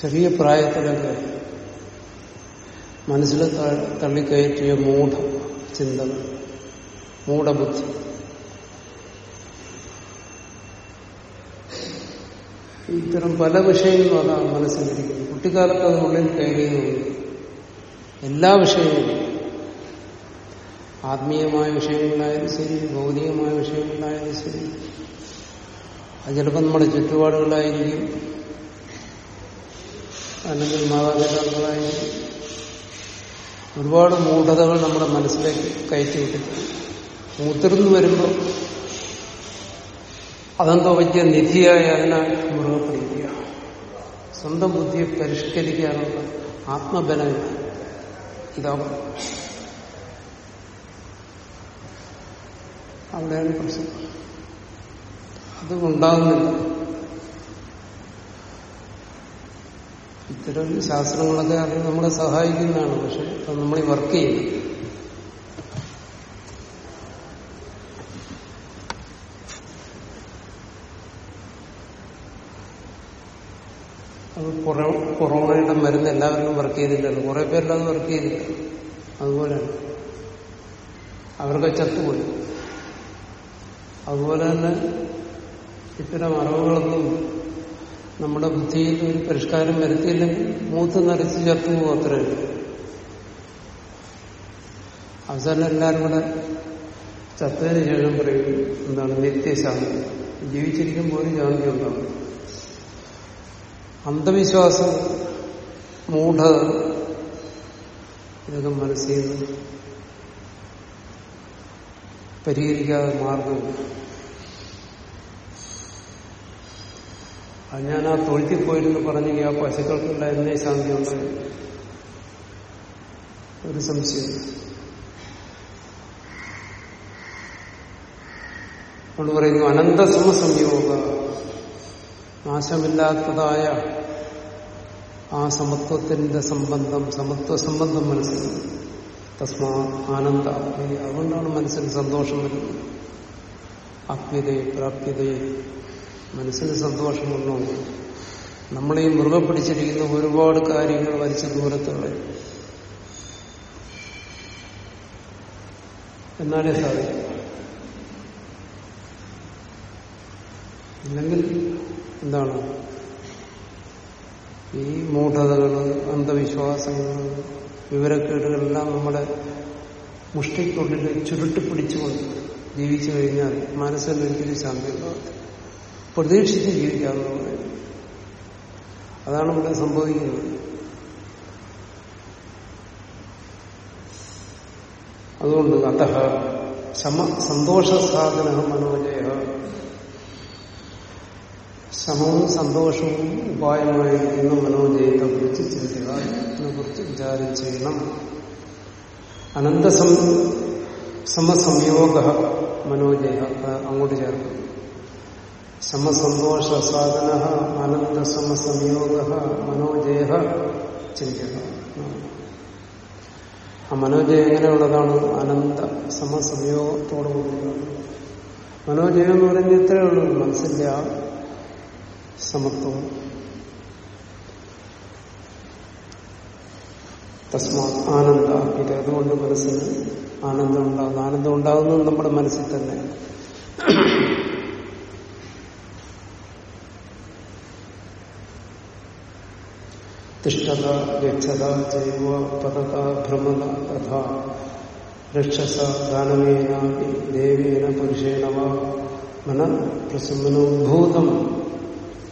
[SPEAKER 1] ചെറിയ പ്രായത്തിലൊക്കെ മനസ്സിൽ തള്ളിക്കയറ്റിയ മൂഢ ചിന്തകൾ മൂഢബുദ്ധി. ഇത്തരം പല വിഷയങ്ങളും അതാണ് മനസ്സിലിരിക്കുന്നത് കുട്ടിക്കാലത്ത് അത് ഉള്ളിൽ കയറിയതുകൊണ്ട് എല്ലാ വിഷയങ്ങളും ആത്മീയമായ വിഷയങ്ങളായാലും ശരി ഭൗതികമായ വിഷയങ്ങളായാലും ശരി. അത് ചിലപ്പോൾ നമ്മുടെ ചുറ്റുപാടുകളായിരിക്കും. അല്ലെങ്കിൽ മാതാപിതാക്കളായിരിക്കും. ഒരുപാട് മൂഢതകൾ നമ്മുടെ മനസ്സിലേക്ക് കയറ്റി വിട്ടിട്ടുണ്ട് മുതിർന്നു വരുമ്പോൾ അതെന്തോ വലിയ നിധിയായി അതിനെ മുറുകെ സ്വന്തം ബുദ്ധിയെ പരിഷ്കരിക്കാനുള്ള ആത്മബലം ഇതാവും. അവിടെയാണ് പ്രശ്നം. അത് ഉണ്ടാകുന്നില്ല ഇത്തരം ശാസ്ത്രങ്ങളൊക്കെ അത് നമ്മളെ സഹായിക്കുന്നതാണ് പക്ഷെ അത് നമ്മൾ വർക്ക് ചെയ്യുന്നു അത് കൊറോ- കൊറോണയുടെ മരുന്ന് എല്ലാവർക്കും വർക്ക് ചെയ്തില്ലല്ലോ. കുറെ പേരിലത് വർക്ക് ചെയ്തില്ല. അതുപോലെ അവർക്ക് ചത്തുപോയി. അതുപോലെ തന്നെ ഇത്തരം അറിവുകളൊന്നും നമ്മുടെ ബുദ്ധിയിൽ ഒരു പരിഷ്കാരം വരുത്തിയില്ലെങ്കിൽ മൂത്ത് നരച്ച് ചത്തുപോകും അത്രയും അവസാനം എല്ലാവരും കൂടെ ചത്തതിന് ശേഷം പറയും എന്താണ് നിത്യശാന്തി? ജീവിച്ചിരിക്കുമ്പോൾ ഒരു ശാന്തി ഉണ്ടാവും. അന്ധവിശ്വാസം മൂഢ ഇതൊക്കെ മനസ്സിൽ പരിഹരിക്കാതെ മാർഗമില്ല അത് ഞാൻ ആ തൊഴുത്തിൽ പോയിരുന്നു പറഞ്ഞെങ്കിൽ ആ പശുക്കൾക്കുള്ള എന്നെ ശാന്തി ഉണ്ടായി ഒരു സംശയം. അതുകൊണ്ട് പറയുന്നു അനന്തസമ സംയോഗ നാശമില്ലാത്തതായ ആ സമത്വത്തിന്റെ സംബന്ധം സമത്വ സംബന്ധം മനസ്സിലാക്കും തസ്മാ ആനന്ദ ആത്മീയ അതുകൊണ്ടാണ് മനസ്സിന് സന്തോഷം വരുന്നത്. ആത്മീയതയെ പ്രാപ്യതയെ മനസ്സിന് സന്തോഷം വന്നു നമ്മളീ മൃഗം പിടിച്ചിരിക്കുന്ന ഒരുപാട് കാര്യങ്ങൾ വലിച്ച ദൂരത്തുള്ള എന്നാലേ സാധിക്കും. ഇല്ലെങ്കിൽ എന്താണ്? ഈ മൂഢതകൾ അന്ധവിശ്വാസങ്ങൾ വിവരക്കേടുകളെല്ലാം നമ്മുടെ മുഷ്ടിക്കുള്ളിൽ ചുരുട്ടി പിടിച്ചുകൊണ്ട് ജീവിച്ചു കഴിഞ്ഞാൽ മനസ്സിന് ഒരിക്കലും ശാന്തി പ്രതീക്ഷിച്ച് ജീവിക്കാമെന്ന് പറയുന്നത് അതാണ് ഇവിടെ സംഭവിക്കുന്നത്. അതുകൊണ്ട് അത സമ സന്തോഷ സാധന മനോജയ. ശമവും സന്തോഷവും ഉപായമായിരിക്കുന്ന മനോജയത്തെ കുറിച്ച് ചിന്തിക്കുക ഇതിനെക്കുറിച്ച് വിചാരം ചെയ്യണം അനന്തസം സമസംയോഗ മനോജയ അങ്ങോട്ട് ചേർക്കും. സമസന്തോഷ സാധന അനന്ത സമസംയോഗ മനോജയ ചിന്തിക്കുക. ആ മനോജയം എങ്ങനെയുള്ളതാണ്? അനന്ത സമസംയോഗത്തോടു കൂടിയതാണ് മനോജയം എന്ന് പറയുന്നത് ഇത്രയേ മനസ്സിന്റെ ആ സമത്വം തസ്മാ ആനന്ദ ഇത് അതുകൊണ്ട് മനസ്സിന് ആനന്ദം ഉണ്ടാകുന്നു ആനന്ദം ഉണ്ടാകുന്നത് നമ്മുടെ മനസ്സിൽ തന്നെ. തിഷ്ഠത ഗച്ഛത ജൈവ പതത ഭ്രമത തഥാ. രക്ഷസ ദാനമേന ദേവേന പുരുഷേണവ മന പ്രസമനോദ്ഭൂതം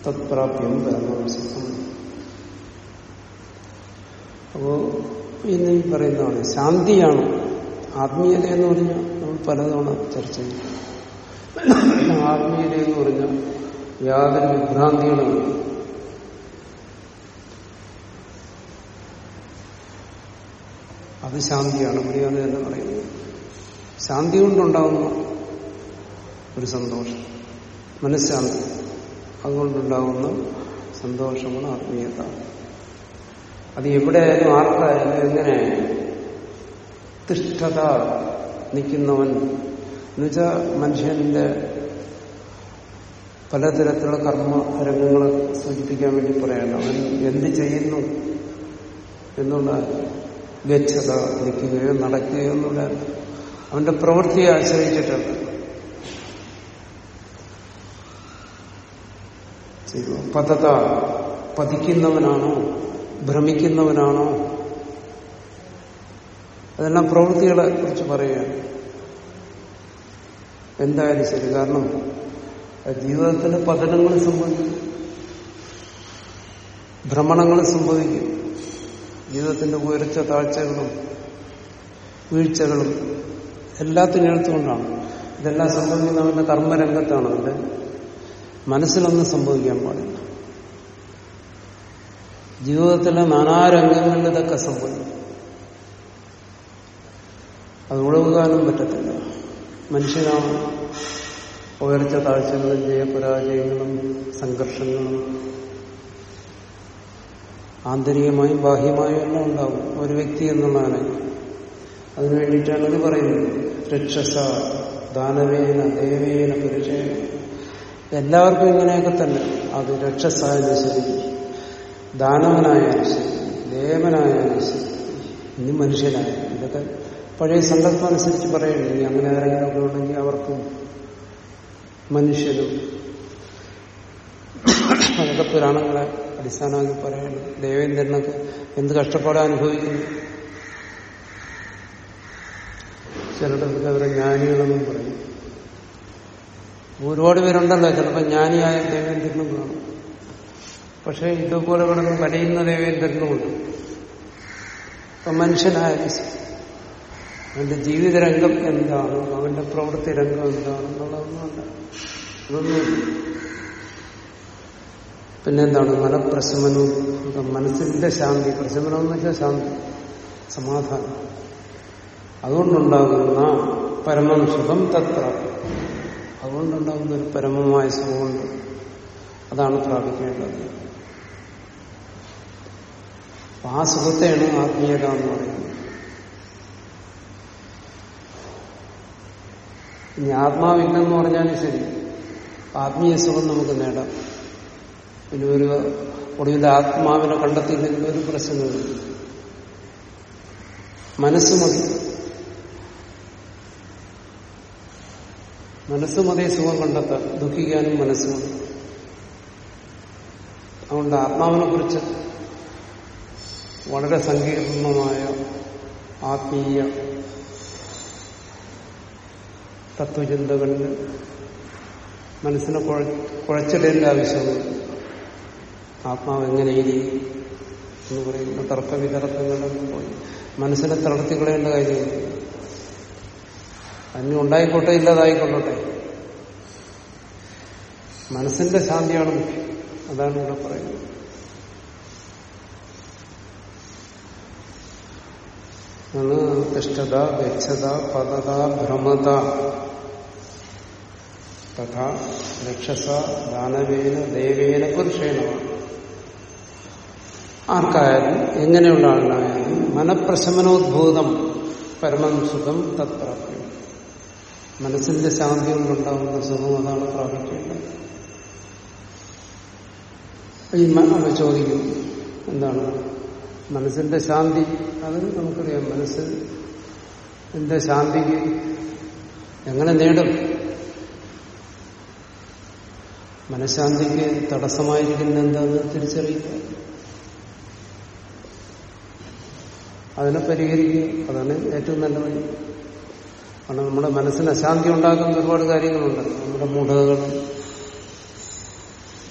[SPEAKER 1] തത്പ്രാപ്യം പരമാംസികം അപ്പോ ഇന്ന് ഈ പറയുന്നതാണ് ശാന്തിയാണ് ആത്മീയത എന്ന് പറഞ്ഞാൽ നമ്മൾ പലതവണ ചർച്ച ചെയ്യും ആത്മീയത എന്ന് പറഞ്ഞാൽ യാതൊരു വിഭ്രാന്തികളാണ് അത് ശാന്തിയാണ്. മര്യാദ എന്ന് പറയുന്നത് ശാന്തി കൊണ്ടുണ്ടാകുന്ന ഒരു സന്തോഷം മനഃശാന്തി. അതുകൊണ്ടുണ്ടാകുന്ന സന്തോഷമാണ് ആത്മീയത. അത് എവിടെയായാലും ആർക്കായാലും എങ്ങനെ തിഷ്ഠത നിൽക്കുന്നവൻ. എന്നുവെച്ചാൽ മനുഷ്യന്റെ പലതരത്തിലുള്ള കർമ്മ രംഗങ്ങളെ സൂചിപ്പിക്കാൻ വേണ്ടി പറയണം അവൻ എന്ത് ചെയ്യുന്നു എന്നുള്ള ഗച്ഛത നിൽക്കുകയോ നടക്കുകയോ എന്നുള്ള അവന്റെ പ്രവൃത്തിയെ ആശ്രയിച്ചിട്ടുണ്ട് പതത പതിക്കുന്നവനാണോ? ഭ്രമിക്കുന്നവനാണോ? അതെല്ലാം പ്രവൃത്തികളെ കുറിച്ച് പറയുകയാണ്. എന്തായാലും ശരി. കാരണം ജീവിതത്തിൽ പതനങ്ങൾ സംഭവിക്കും ഭ്രമണങ്ങൾ സംഭവിക്കും ജീവിതത്തിന്റെ ഉയർച്ച താഴ്ചകളും വീഴ്ചകളും എല്ലാത്തിനും എടുത്തുകൊണ്ടാണ് ഇതെല്ലാം സംഭവിക്കുന്ന അവന്റെ കർമ്മരംഗത്താണ് അവന്റെ മനസ്സിലൊന്നും സംഭവിക്കാൻ പാടില്ല. ജീവിതത്തിലെ നാനാരംഗങ്ങളിൽ ഇതൊക്കെ സംഭവിക്കും. അത് ഒഴിവുകാനും പറ്റത്തില്ല. മനുഷ്യനാണ് ഉയർച്ച താഴ്ചകളും ജയപരാജയങ്ങളും സംഘർഷങ്ങളും ആന്തരികമായും ബാഹ്യമായും എല്ലാം ഉണ്ടാവും ഒരു വ്യക്തി എന്നുള്ളതാണ് അതിനു വേണ്ടിയിട്ടാണ് ഇത് പറയുന്നത്. രക്ഷസ ദാനവേന ദേവേന പുരുഷേന എല്ലാവർക്കും ഇങ്ങനെയൊക്കെ തന്നെ. അത് രക്ഷസായാലും ശരി ദാനവനായാലും ശരി ദേവനായാലും ശരി ഇനി മനുഷ്യനായാലും ഇതൊക്കെ പഴയ സങ്കല്പം അനുസരിച്ച് പറയുന്നു ഇനി അങ്ങനെ ആരെങ്കിലും ഒക്കെ ഉണ്ടെങ്കിൽ അവർക്കും മനുഷ്യനും അതൊക്കെ പുരാണങ്ങളെ അടിസ്ഥാനമാക്കി പറയുന്നു ദേവേന്ദ്രനൊക്കെ എന്ത് കഷ്ടപ്പാടാ അനുഭവിക്കുന്നു. ചിലടത്തൊക്കെ അവരെ ജ്ഞാനികളെന്നും പറയും ഒരുപാട് പേരുണ്ടല്ലോ ചിലപ്പോൾ ജ്ഞാനിയായ ദേവേന്ദ്രനും കാണും. പക്ഷെ ഇതുപോലെ കിടന്ന് കരയുന്ന ദേവേന്ദ്രനുമുണ്ട് ഇപ്പൊ മനുഷ്യനായ അവന്റെ അവന്റെ ജീവിതരംഗം എന്താണ്? അവന്റെ പ്രവൃത്തി രംഗം എന്താണ്? എന്നുള്ളതൊന്നുമല്ല. അതൊന്നും പിന്നെന്താണ്? മനപ്രശമനവും മനസ്സിന്റെ ശാന്തി. പ്രശമനം എന്ന് വെച്ചാൽ ശാന്തി സമാധാനം. അതുകൊണ്ടുണ്ടാകുന്ന പരമം സുഖം തത്ര. അതുകൊണ്ടുണ്ടാകുന്ന ഒരു പരമമായ സുഖമുണ്ട്. അതാണ് പ്രാപിക്കേണ്ടത്. ആ സുഖത്തെയാണ് ആത്മീയത എന്ന് പറയുന്നത്. ഇനി ആത്മാവില്ലെന്ന് പറഞ്ഞാലും ശരി. ആത്മീയ സുഖം നമുക്ക് നേടാം. പിന്നെ ഒരു ഒടുവിൽ ആത്മാവിനെ കണ്ടെത്തിയില്ലെങ്കിൽ ഒരു പ്രശ്നമില്ല മനസ്സ് മതി. മനസ്സ് അതേ സുഖം കണ്ടെത്താം ദുഃഖിക്കാനും മനസ്സും. അതുകൊണ്ട് ആത്മാവിനെ കുറിച്ച് വളരെ സങ്കീർണമായ ആത്മീയ തത്വചിന്തകളിൽ മനസ്സിനെ കുഴ കുഴച്ചിടേണ്ട ആവശ്യമുണ്ട് ആത്മാവ് എങ്ങനെയിരിക്കും എന്ന് പറയുന്ന തർക്കവിതർക്കങ്ങളൊന്നും പോയി. മനസ്സിനെ തളർത്തിക്കളയേണ്ട കാര്യമില്ല. അന്യം ഉണ്ടായിക്കോട്ടെ ഇല്ലാതായിക്കൊള്ളട്ടെ. മനസ്സിന്റെ ശാന്തിയാണ് മുഖ്യം. അതാണ് ഇവിടെ പറയുന്നത്. ആണ് തിഷ്ഠത ഗച്ഛത പതത ഭ്രമത. തഥാ രക്ഷസ ദാനവേന ദേവേന പുരുഷേണമാണ്. ആർക്കായാലും എങ്ങനെയുള്ള ആളിനായാലും മനപ്രശമനോദ്ഭൂതം പരമം സുഖം തത്പ്രാപ്യം. മനസ്സിന്റെ ശാന്തി കൊണ്ടുണ്ടാകുന്ന സുഖം അതാണ് പ്രാപിക്കേണ്ടത്. മ- ചോദിക്കും എന്താണ്? മനസ്സിന്റെ ശാന്തി അത് നമുക്കറിയാം മനസ്സ് എന്റെ ശാന്തിക്ക് എങ്ങനെ നേടും? മനഃശാന്തിക്ക് തടസ്സമായിരിക്കുന്ന എന്താന്ന് തിരിച്ചറിയുക അതിനെ പരിഹരിക്കുക അതാണ് ഏറ്റവും നല്ല വഴി. കാരണം നമ്മുടെ മനസ്സിന് അശാന്തി ഉണ്ടാക്കുന്ന ഒരുപാട് കാര്യങ്ങളുണ്ട്. നമ്മുടെ മൂഢതകൾ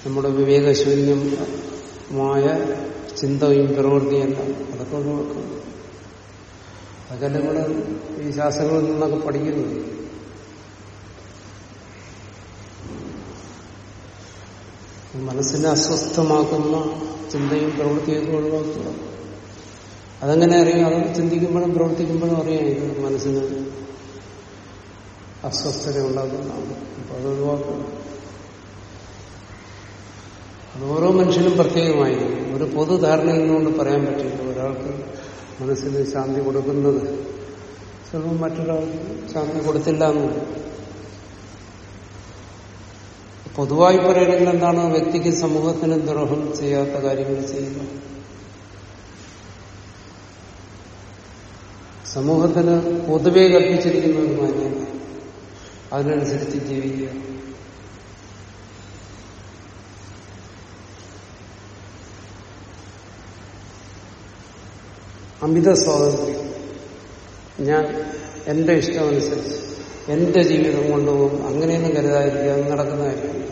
[SPEAKER 1] നമ്മുടെ വിവേകശൂന്യമായ ചിന്തയും പ്രവൃത്തിയെല്ലാം അതൊക്കെ ഒഴിവാക്കും അതൊക്കെ നമ്മൾ ഈ ശാസ്ത്രങ്ങളിൽ നിന്നൊക്കെ പഠിക്കുന്നു. മനസ്സിനെ അസ്വസ്ഥമാക്കുന്ന ചിന്തയും പ്രവൃത്തിയൊക്കെ ഒഴിവാക്കുക. അതെങ്ങനെ അറിയാം? അത് ചിന്തിക്കുമ്പോഴും പ്രവർത്തിക്കുമ്പോഴും അറിയാം. ഇത് മനസ്സിന് അസ്വസ്ഥത ഉണ്ടാക്കുന്നതാണ് അപ്പൊ അത് ഒഴിവാക്കണം അത് ഓരോ മനുഷ്യനും പ്രത്യേകമായി. ഒരു പൊതുധാരണയിൽ നിന്നുകൊണ്ട് പറയാൻ പറ്റില്ല. ഒരാൾക്ക് മനസ്സിന് ശാന്തി കൊടുക്കുന്നത്. ചിലപ്പോൾ മറ്റൊരാൾക്ക് ശാന്തി കൊടുത്തില്ല എന്ന്. പൊതുവായി പറയണമെങ്കിൽ എന്താണ്? വ്യക്തിക്ക് സമൂഹത്തിന് ദ്രോഹം ചെയ്യാത്ത കാര്യങ്ങൾ ചെയ്യുക. സമൂഹത്തിന് പൊതുവെ കൽപ്പിച്ചിരിക്കുന്ന ഒരു മാന്യത അതിനനുസരിച്ച് ജീവിക്കുക. അമിത സ്വാതന്ത്ര്യം. ഞാൻ എന്റെ ഇഷ്ടമനുസരിച്ച് എന്റെ ജീവിതം കൊണ്ടുപോകും അങ്ങനെയൊന്നും കരുതാതിരിക്കുക. അത് നടക്കുന്നതായിരിക്കും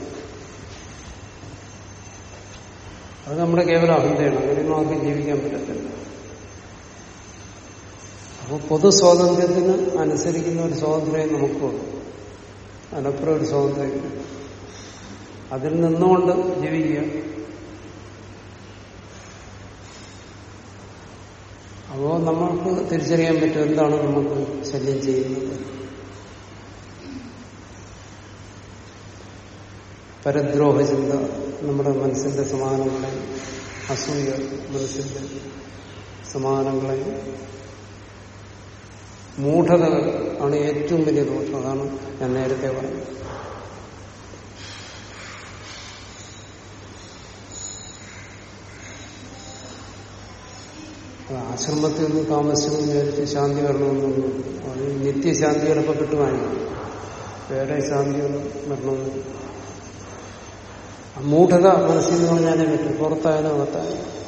[SPEAKER 1] അത് നമ്മുടെ കേവലം അഹന്തയാണ്. അങ്ങനെയൊന്നും ആർക്കും ജീവിക്കാൻ പറ്റത്തില്ല. അപ്പോൾ പൊതു സ്വാതന്ത്ര്യത്തിന് അനുസരിക്കുന്ന ഒരു സ്വാതന്ത്ര്യം നമുക്കുള്ളൂ അതിനപ്പുറം ഒരു സ്വാതന്ത്ര്യം അതിൽ നിന്നുകൊണ്ട് ജീവിക്കുക. അപ്പോ നമ്മൾക്ക് തിരിച്ചറിയാൻ പറ്റും എന്താണ് നമുക്ക് ശല്യം ചെയ്യുന്നത്. പരദ്രോഹ ചിന്ത നമ്മുടെ മനസ്സിന്റെ സമാധാനങ്ങളെ അസൂയ മനസ്സിന്റെ സമാധാനങ്ങളെ മൂഢതകൾ ആണ് ഏറ്റവും വലിയ ദോഷം. അതാണ് ഞാൻ നേരത്തെ പറഞ്ഞത്. ആശ്രമത്തിൽ നിന്ന് താമസിച്ചു വിചാരിച്ച് ശാന്തി വരണമെന്നൊന്നും അത് നിത്യശാന്തി ചിലപ്പോൾ കിട്ടുമായിരിക്കും വേറെ ശാന്തി വരണമെന്ന് മൂഢത മനസ്സിൽ നിന്ന് പറഞ്ഞാലേ കിട്ടും പുറത്തായാലും അകത്തായാലും.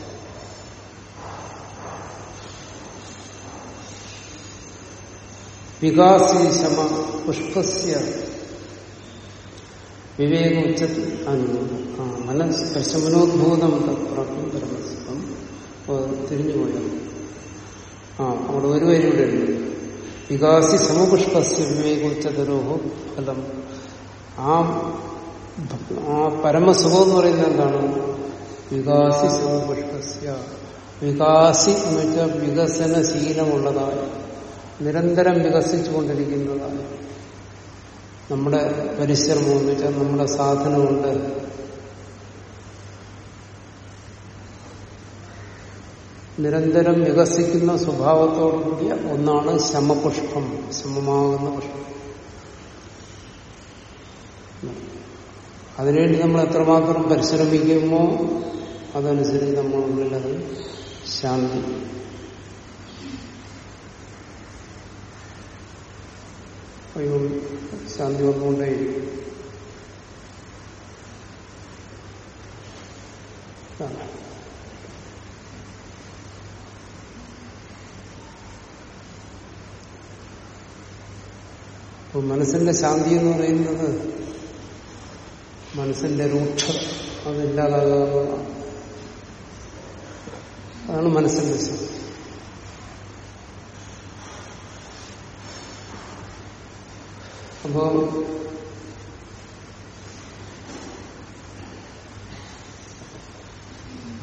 [SPEAKER 1] വികാസി ശമ പുഷ്പസ്യ. വിവേകോച്ച ആ മനസ് പ്രശമനോദ്ഭൂതം തിരിഞ്ഞുപോയ. ആ അവിടെ ഒരു വരി ഇവിടെ ഉണ്ട്. വികാസി സമപുഷ്പസ്യ വിവേകോച്ചതരോഹോ ഫലം. ആ ആ പരമസുഖം എന്ന് പറയുന്നത് എന്താണ്? വികാസി സമപുഷ്പസ്യ. വികാസി എന്ന് വെച്ചാൽ വികസനശീലമുള്ളതായ നിരന്തരം വികസിച്ചുകൊണ്ടിരിക്കുന്നതാണ്. നമ്മുടെ പരിശ്രമം എന്ന് വെച്ചാൽ നമ്മുടെ സാധനമുണ്ട് കൊണ്ട് നിരന്തരം വികസിക്കുന്ന സ്വഭാവത്തോടു കൂടിയ ഒന്നാണ് ശമപുഷ്പം ശമമാകുന്ന പുഷ്പം. അതിനുവേണ്ടി നമ്മൾ എത്രമാത്രം പരിശ്രമിക്കുമോ അതനുസരിച്ച് നമ്മളുള്ളിലത് ശാന്തി അയ്യോ ശാന്തി വന്നുകൊണ്ടേ മനസ്സിന്റെ ശാന്തി എന്ന് പറയുന്നത് മനസ്സിന്റെ രൂക്ഷ. അതില്ലാതാകുക അതാണ് മനസ്സിന്റെ ശാന്തി. അപ്പോ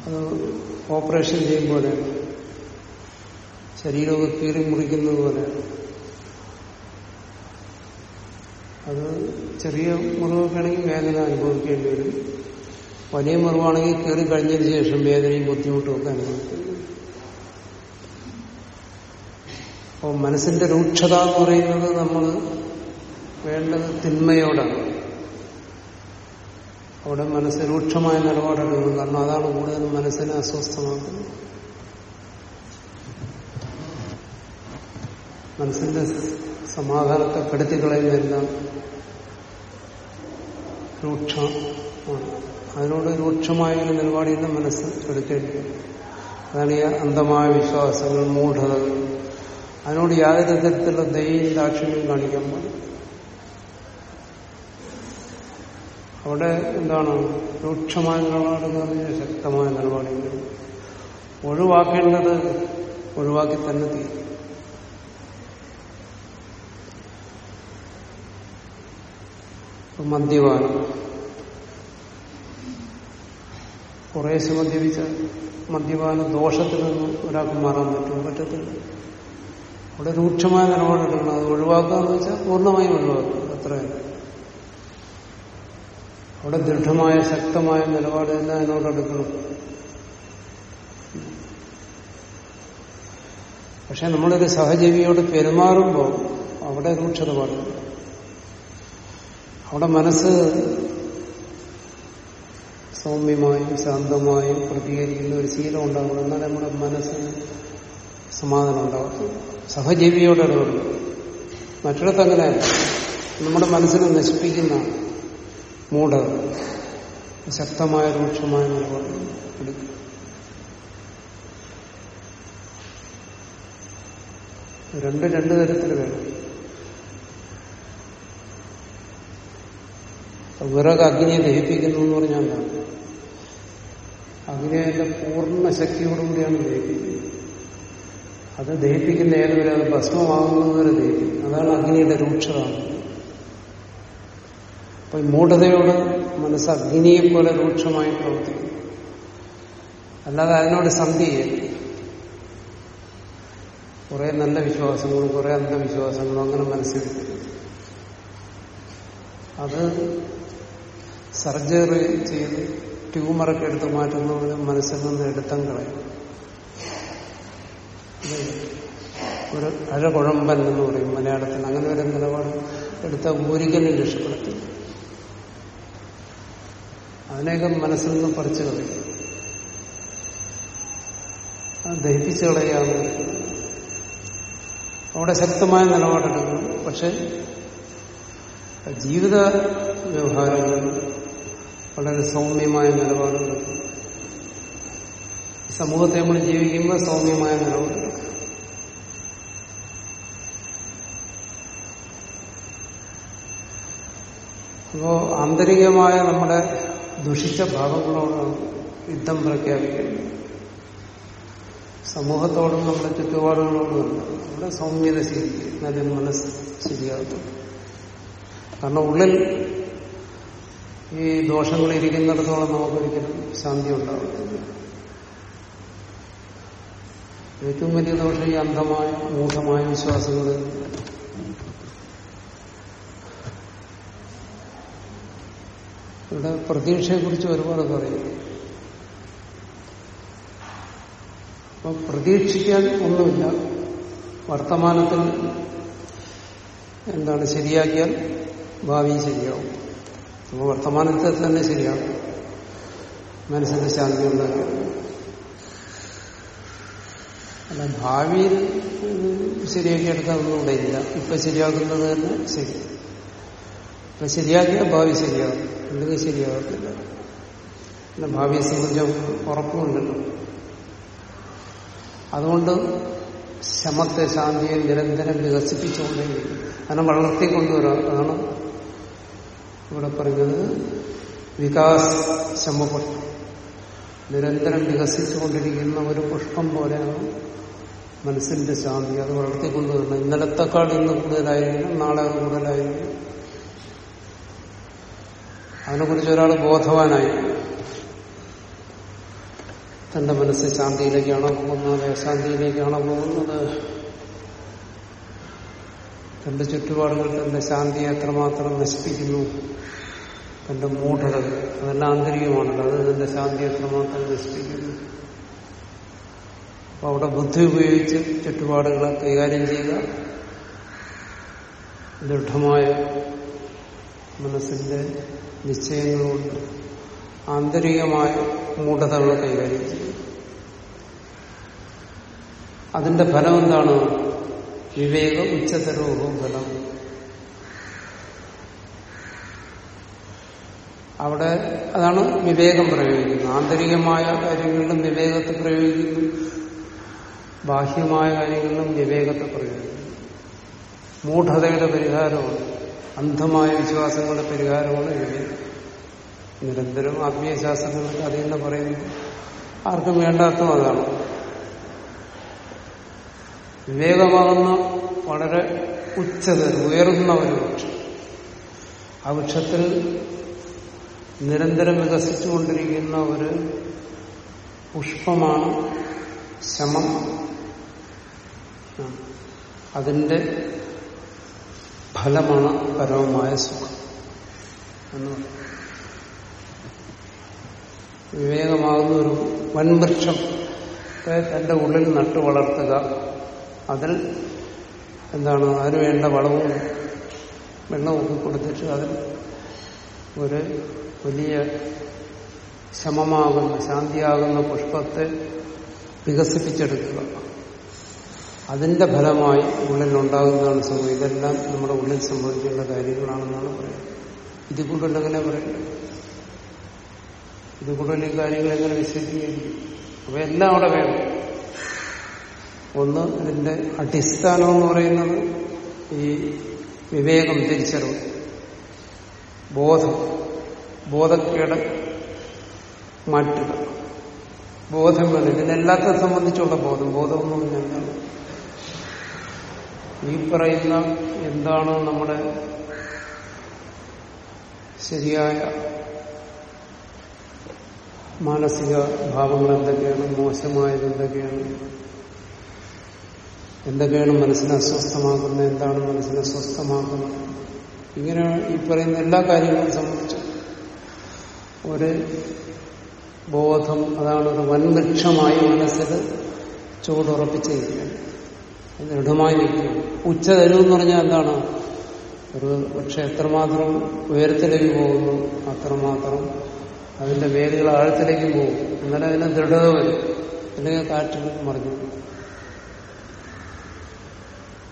[SPEAKER 1] അത് ഓപ്പറേഷൻ ചെയ്യുമ്പോൾ ശരീരമൊക്കെ കീറി മുറിക്കുന്നത് പോലെ അത് ചെറിയ മുറിവൊക്കെ ആണെങ്കിൽ വേദന അനുഭവിക്കേണ്ടി വരും. വലിയ മുറിവാണെങ്കിൽ കീറി കഴിഞ്ഞതിന് ശേഷം വേദനയും ബുദ്ധിമുട്ടും ഒക്കെ അനുഭവിക്കുന്നു അപ്പോൾ മനസ്സിന്റെ രൂക്ഷത എന്ന് പറയുന്നത് നമ്മൾ വേണ്ടത് തിന്മയോടാണ്. അവിടെ മനസ്സ് രൂക്ഷമായ നിലപാടെടുക്കുന്നു കാരണം അതാണ് കൂടുതൽ മനസ്സിനെ അസ്വസ്ഥമാക്കുന്നത്. മനസ്സിന്റെ സമാധാനത്തെ കെടുത്തിക്കളയുന്നതെല്ലാം രൂക്ഷമാണ്. അതിനോട് രൂക്ഷമായ ഒരു നിലപാടിന്റെ മനസ്സ് എടുക്കേണ്ടി അതാണ് ഈ അന്ധമായ വിശ്വാസങ്ങൾ മൂഢതകൾ. അതിനോട് യാതൊരു തരത്തിലുള്ള ദൈവം ദാക്ഷിണ്യം കാണിക്കാൻ പാടില്ല. അവിടെ എന്താണ്? രൂക്ഷമായ നിലപാടുകൾ ശക്തമായ നിലപാടുകൾ ഒഴിവാക്കേണ്ടത് ഒഴിവാക്കി തന്നെ തീരും. മദ്യപാനം. കുറേശ്ശെ മദ്യപിച്ച മദ്യപാന ദോഷത്തിൽ നിന്ന് ഒരാൾക്ക് മാറാൻ പറ്റും പറ്റത്തില്ല. അവിടെ രൂക്ഷമായ നിലപാടെടുക്കണം. അത് ഒഴിവാക്കുക എന്ന് വെച്ചാൽ പൂർണമായും ഒഴിവാക്കുക. അത്രയല്ല അവിടെ ദൃഢമായ ശക്തമായ നിലപാട് തന്നെ അതിനോടെടുക്കണം പക്ഷെ നമ്മളൊരു സഹജീവിയോട് പെരുമാറുമ്പോൾ അവിടെ രൂക്ഷത പാടില്ല അവിടെ മനസ്സ് സൗമ്യമായും ശാന്തമായും പ്രതികരിക്കുന്ന ഒരു ശീലം ഉണ്ടാകണം എന്നാൽ നമ്മുടെ മനസ്സിന് സമാധാനം ഉണ്ടാകും സഹജീവിയോട് ഇടപെടും മറ്റിടത്ത് നമ്മുടെ മനസ്സിനെ നശിപ്പിക്കുന്ന മൂഢ ശക്തമായ രൂക്ഷമായ നിലപാട് രണ്ട് രണ്ട് തരത്തിൽ വേണം. വിറക് അഗ്നിയെ ദഹിപ്പിക്കുന്നു എന്ന് പറഞ്ഞാൽ എന്താണ്? അഗ്നിയെ അതിന്റെ പൂർണ ശക്തിയോടുകൂടിയാണ് ദഹിപ്പിക്കുന്നത്. അത് ദഹിപ്പിക്കുന്ന ഏതുവരെ? അത് ഭസ്മമാകുന്നത് വരെ ദഹിപ്പിക്കും. അതാണ് അഗ്നിയുടെ രൂക്ഷത. അപ്പൊ ഈ മൂഢതയോട് മനസ്സ് അഗ്നിയെ പോലെ രൂക്ഷമായി പ്രവർത്തിക്കും. അല്ലാതെ അതിനോട് സന്ധി കുറെ നല്ല വിശ്വാസങ്ങളും കുറെ അന്ധവിശ്വാസങ്ങളും അങ്ങനെ മനസ്സിൽ അത് സർജറി ചെയ്ത് ട്യൂമറൊക്കെ എടുത്ത് മാറ്റുന്നവരും മനസ്സിൽ നിന്ന് എടുത്തം കളയും. ഒരു അഴകുഴമ്പൻ എന്ന് പറയും മലയാളത്തിൽ. അങ്ങനെ ഒരു നിലപാട് എടുത്ത ഒരിക്കലും രക്ഷപ്പെടുത്തി. അതിനെയൊക്കെ മനസ്സിൽ നിന്ന് പറിച്ചു കളയും. ദഹിപ്പിച്ചു കളയാണ് അവിടെ ശക്തമായ നിലപാടെടുക്കും പക്ഷെ ജീവിത വ്യവഹാരങ്ങളിൽ വളരെ സൗമ്യമായ നിലപാടെടുക്കും സമൂഹത്തെ നമ്മൾ ജീവിക്കുമ്പോൾ സൗമ്യമായ നിലപാടെടുക്കും അപ്പോ ആന്തരികമായ നമ്മുടെ ദുഷിച്ച ഭാവങ്ങളോട് യുദ്ധം പ്രഖ്യാപിക്കുന്നത് സമൂഹത്തോടും നമ്മുടെ ചുറ്റുപാടുകളോടും നമ്മുടെ സൗമ്യത ശരിക്കും നല്ല മനസ്സ് ശരിയാകും. കാരണം ഉള്ളിൽ ഈ ദോഷങ്ങൾ ഇരിക്കുന്നിടത്തോളം നമുക്കൊരിക്കലും ശാന്തി ഉണ്ടാവില്ല ഏറ്റവും വലിയ ദോഷം ഈ അന്ധമായ മൂഢമായ വിശ്വാസങ്ങൾ ഇവിടെ പ്രതീക്ഷയെക്കുറിച്ച് ഒരുപാട് പറയും. അപ്പൊ പ്രതീക്ഷിക്കാൻ ഒന്നുമില്ല. വർത്തമാനത്തിൽ എന്താണ് ശരിയാക്കിയാൽ ഭാവി ശരിയാവും. അപ്പോൾ വർത്തമാനത്തിൽ തന്നെ ശരിയാവും മനസ്സിന്റെ ശാന്തി ഉണ്ടാക്കുക അല്ല ഭാവിയിൽ ശരിയാക്കി എടുക്കാനൊന്നും ഇവിടെ ഇല്ല ഇപ്പൊ ശരിയാക്കുന്നത് തന്നെ ശരി. ഇപ്പൊ ശരിയാക്കിയാൽ ഭാവി ശരിയാകും. അല്ലെങ്കിൽ ശരിയാകത്തില്ല പിന്നെ ഭാവിയെ സംബന്ധിച്ച ഉറപ്പുണ്ടല്ലോ അതുകൊണ്ട് ശമത്തെ ശാന്തിയെ നിരന്തരം വികസിപ്പിച്ചുകൊണ്ടേയിരിക്കും അതിനെ വളർത്തിക്കൊണ്ടുവരാം അതാണ് ഇവിടെ പറയുന്നത്. വികാസ് ശമപുഷ്പം നിരന്തരം വികസിച്ചുകൊണ്ടിരിക്കുന്ന ഒരു പുഷ്പം പോലെയാണ് മനസ്സിന്റെ ശാന്തി. അത് വളർത്തിക്കൊണ്ടുവരണം. ഇന്നലത്തെക്കാൾ ഇന്ന് കൂടുതലായിരിക്കും നാളെ കൂടുതലായിരിക്കും അതിനെക്കുറിച്ച് ഒരാൾ ബോധവാനായി തന്റെ മനസ്സ് ശാന്തിയിലേക്കാണോ പോകുന്നത് അശാന്തിയിലേക്കാണോ പോകുന്നത്? തന്റെ ചുറ്റുപാടുകൾ തന്റെ ശാന്തി എത്രമാത്രം നശിപ്പിക്കുന്നു? തന്റെ മൂഢകൾ അതെല്ലാം ആന്തരികമാണല്ലോ അത് തന്റെ ശാന്തി എത്രമാത്രം നശിപ്പിക്കുന്നു? അപ്പൊ അവിടെ ബുദ്ധി ഉപയോഗിച്ച് ചുറ്റുപാടുകളെ കൈകാര്യം ചെയ്യുക ദൃഢമായ മനസ്സിന്റെ നിശ്ചയങ്ങളുകൊണ്ട് ആന്തരികമായ മൂഢതകളെ കൈകാര്യം ചെയ്യും. അതിന്റെ ഫലം എന്താണ്? വിവേക ഉച്ചതരവും ഫലം അവിടെ അതാണ് വിവേകം പ്രയോഗിക്കുന്നത്. ആന്തരികമായ കാര്യങ്ങളിലും വിവേകത്തെ പ്രയോഗിക്കുന്നു. ബാഹ്യമായ കാര്യങ്ങളിലും വിവേകത്തെ പ്രയോഗിക്കുന്നു. മൂഢതയുടെ പരിഹാരമാണ്. അന്ധമായ വിശ്വാസങ്ങളുടെ പരിഹാരമാണ് വിവേകം നിരന്തരം ആത്മീയശാസ്ത്രങ്ങൾക്ക് അത് തന്നെ പറയുന്നു. ആർക്കും വേണ്ടാത്തതും അതാണ്. വിവേകമാകുന്ന വളരെ ഉച്ചത ഉയർന്ന ഒരു വൃക്ഷം ആ വൃക്ഷത്തിൽ നിരന്തരം വികസിച്ചുകൊണ്ടിരിക്കുന്ന ഒരു പുഷ്പമാണ് ശമം. അതിന്റെ ഫലമാണ് പരമമായ സുഖം എന്ന് വിവേകമാകുന്ന ഒരു വൻവൃക്ഷം തന്റെ ഉള്ളിൽ നട്ടു വളർത്തുക. അതിൽ എന്താണ്? അതിന് വേണ്ട വളവും വെള്ളമൊക്കെ കൊടുത്തിട്ട് അതിൽ ഒരു വലിയ ശമമാകുന്ന ശാന്തിയാകുന്ന പുഷ്പത്തെ വികസിപ്പിച്ചെടുക്കുക. അതിന്റെ ഫലമായി ഉള്ളിൽ ഉള്ളിലുണ്ടാകുന്നതാണ് സുഖം ഇതെല്ലാം നമ്മുടെ ഉള്ളിൽ സംഭവിക്കേണ്ട കാര്യങ്ങളാണെന്നാണ് പറയുന്നത്. ഇത് കൂടുതൽ എങ്ങനെ പറയും ഇത് കൂടുതൽ ഈ കാര്യങ്ങൾ എങ്ങനെ വിശദീകരിക്കും അപ്പൊ എല്ലാം അവിടെ വേണം. ഒന്ന് ഇതിന്റെ അടിസ്ഥാനം എന്ന് പറയുന്നത് ഈ വിവേകം തിരിച്ചറിവ് ബോധം ബോധക്കേട് മാറ്റുക. ബോധം വേണം. ഇതിനെല്ലാത്തിനെ സംബന്ധിച്ചുള്ള ബോധം. ബോധം എന്ന് പറഞ്ഞാൽ ഈ പറയുന്ന എന്താണ് നമ്മുടെ ശരിയായ മാനസിക ഭാവങ്ങൾ എന്തൊക്കെയാണ്? മോശമായത് എന്തൊക്കെയാണ്? എന്തൊക്കെയാണ് മനസ്സിനെ അസ്വസ്ഥമാക്കുന്നത്? എന്താണ് മനസ്സിനെ സ്വസ്ഥമാക്കുന്നത് ഇങ്ങനെ ഈ പറയുന്ന എല്ലാ കാര്യങ്ങളും സംബന്ധിച്ച് ഒരു ബോധം അതാണ് ഒരു വൻവൃക്ഷമായി മനസ്സിൽ ചൂടുറപ്പിച്ചിരിക്കുകയാണ് ദൃഢമായി നിൽക്കും. ഉച്ച എന്ന് പറഞ്ഞാൽ എന്താണ്? ഒരു പക്ഷെ എത്രമാത്രം ഉയരത്തിലേക്ക് പോകുന്നു അത്രമാത്രം അതിന്റെ വേരുകൾ ആഴത്തിലേക്ക് പോകും. എന്നാലും അതിന് ദൃഢത വരും. അല്ലെങ്കിൽ കാറ്റിൽ മറിഞ്ഞു.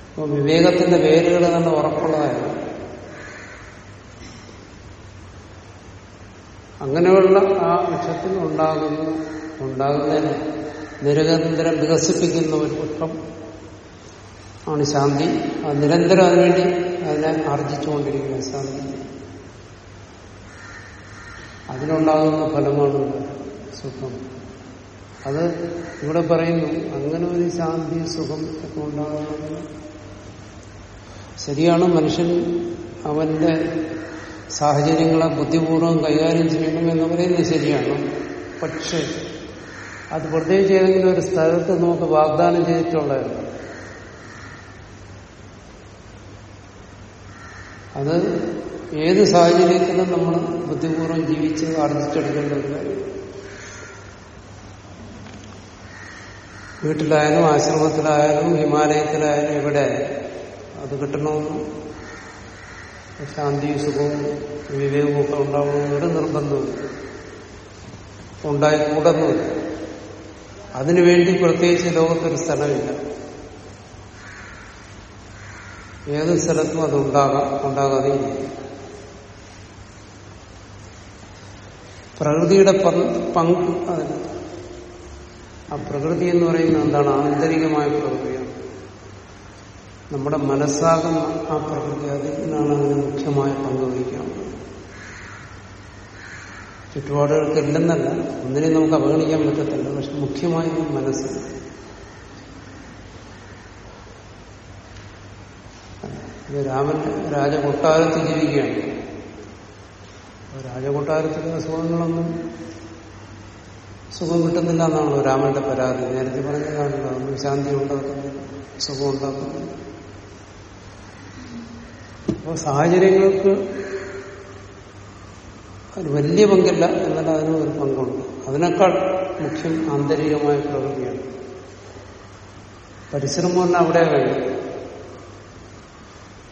[SPEAKER 1] അപ്പൊ വിവേകത്തിന്റെ വേരുകൾ തന്നെ ഉറപ്പുള്ളതായിരുന്നു അങ്ങനെയുള്ള ആ വൃക്ഷത്തിൽ ഉണ്ടാകുന്ന ഉണ്ടാകുന്നതിന് നിരന്തരം വികസിപ്പിക്കുന്ന ഒരു പുഷ്പം ആണ് ശാന്തി. അത് നിരന്തരം അതിനുവേണ്ടി അതിനെ ആർജിച്ചുകൊണ്ടിരിക്കുന്ന ശാന്തി. അതിനുണ്ടാകുന്ന ഫലമാണ് സുഖം. അത് ഇവിടെ പറയുന്നു അങ്ങനെ ഒരു ശാന്തി സുഖം ഒക്കെ ഉണ്ടാകുന്നത് ശരിയാണ്. മനുഷ്യൻ അവന്റെ സാഹചര്യങ്ങളെ ബുദ്ധിപൂർവം കൈകാര്യം ചെയ്യണമെന്ന് പറയുന്നത് ശരിയാണ്. പക്ഷേ അത് പ്രത്യേകിച്ച് ഏതെങ്കിലും ഒരു സ്ഥലത്ത് നമുക്ക് വാഗ്ദാനം ചെയ്തിട്ടുള്ളതല്ല. അത് ഏത് സാഹചര്യത്തിലും നമ്മൾ ബുദ്ധിപൂർവം ജീവിച്ച് ആർജിച്ചെടുക്കേണ്ട വീട്ടിലായാലും ആശ്രമത്തിലായാലും ഹിമാലയത്തിലായാലും എവിടെ അത് കിട്ടണമെന്ന് ശാന്തിയും സുഖവും വിവേകവും ഒക്കെ ഉണ്ടാവണമെന്ന് ഒരു നിർബന്ധമില്ല ഉണ്ടായിക്കൂടുന്നില്ല അതിനുവേണ്ടി പ്രത്യേകിച്ച് ലോകത്തൊരു സ്ഥലമില്ല. ഏത് സ്ഥലത്തും അത് ഉണ്ടാകാം ഉണ്ടാകാതെ പ്രകൃതിയുടെ പങ്ക് അതിന് ആ പ്രകൃതി എന്ന് പറയുന്നത് എന്താണ്? ആന്തരികമായ പ്രകൃതിയാണ്. നമ്മുടെ മനസ്സാകുന്ന ആ പ്രകൃതി അതിനാണ് അതിന് മുഖ്യമായ പങ്ക് വഹിക്കാൻ ചുറ്റുപാടുകൾക്കില്ലെന്നല്ല ഒന്നിനെയും നമുക്ക് അവഗണിക്കാൻ പറ്റത്തില്ല പക്ഷെ മുഖ്യമായും മനസ്സ് രാമൻ രാജകൊട്ടാരത്ത് ജീവിക്കുകയാണ്. രാജകൊട്ടാരത്തിന് സുഖങ്ങളൊന്നും സുഖം കിട്ടുന്നില്ല എന്നാണല്ലോ രാമന്റെ പരാതി. നേരത്തെ പറഞ്ഞതാണല്ലോ അതൊന്നും ശാന്തി ഉണ്ടാക്കുന്നു സുഖം ഉണ്ടാക്കുന്നു. അപ്പോൾ സാഹചര്യങ്ങൾക്ക് ഒരു വലിയ പങ്കില്ല എന്നാൽ അതിനും ഒരു പങ്കുണ്ട്. അതിനേക്കാൾ മുഖ്യം ആന്തരികമായ പ്രവൃത്തിയാണ്. പരിശ്രമം തന്നെ അവിടെ വേണം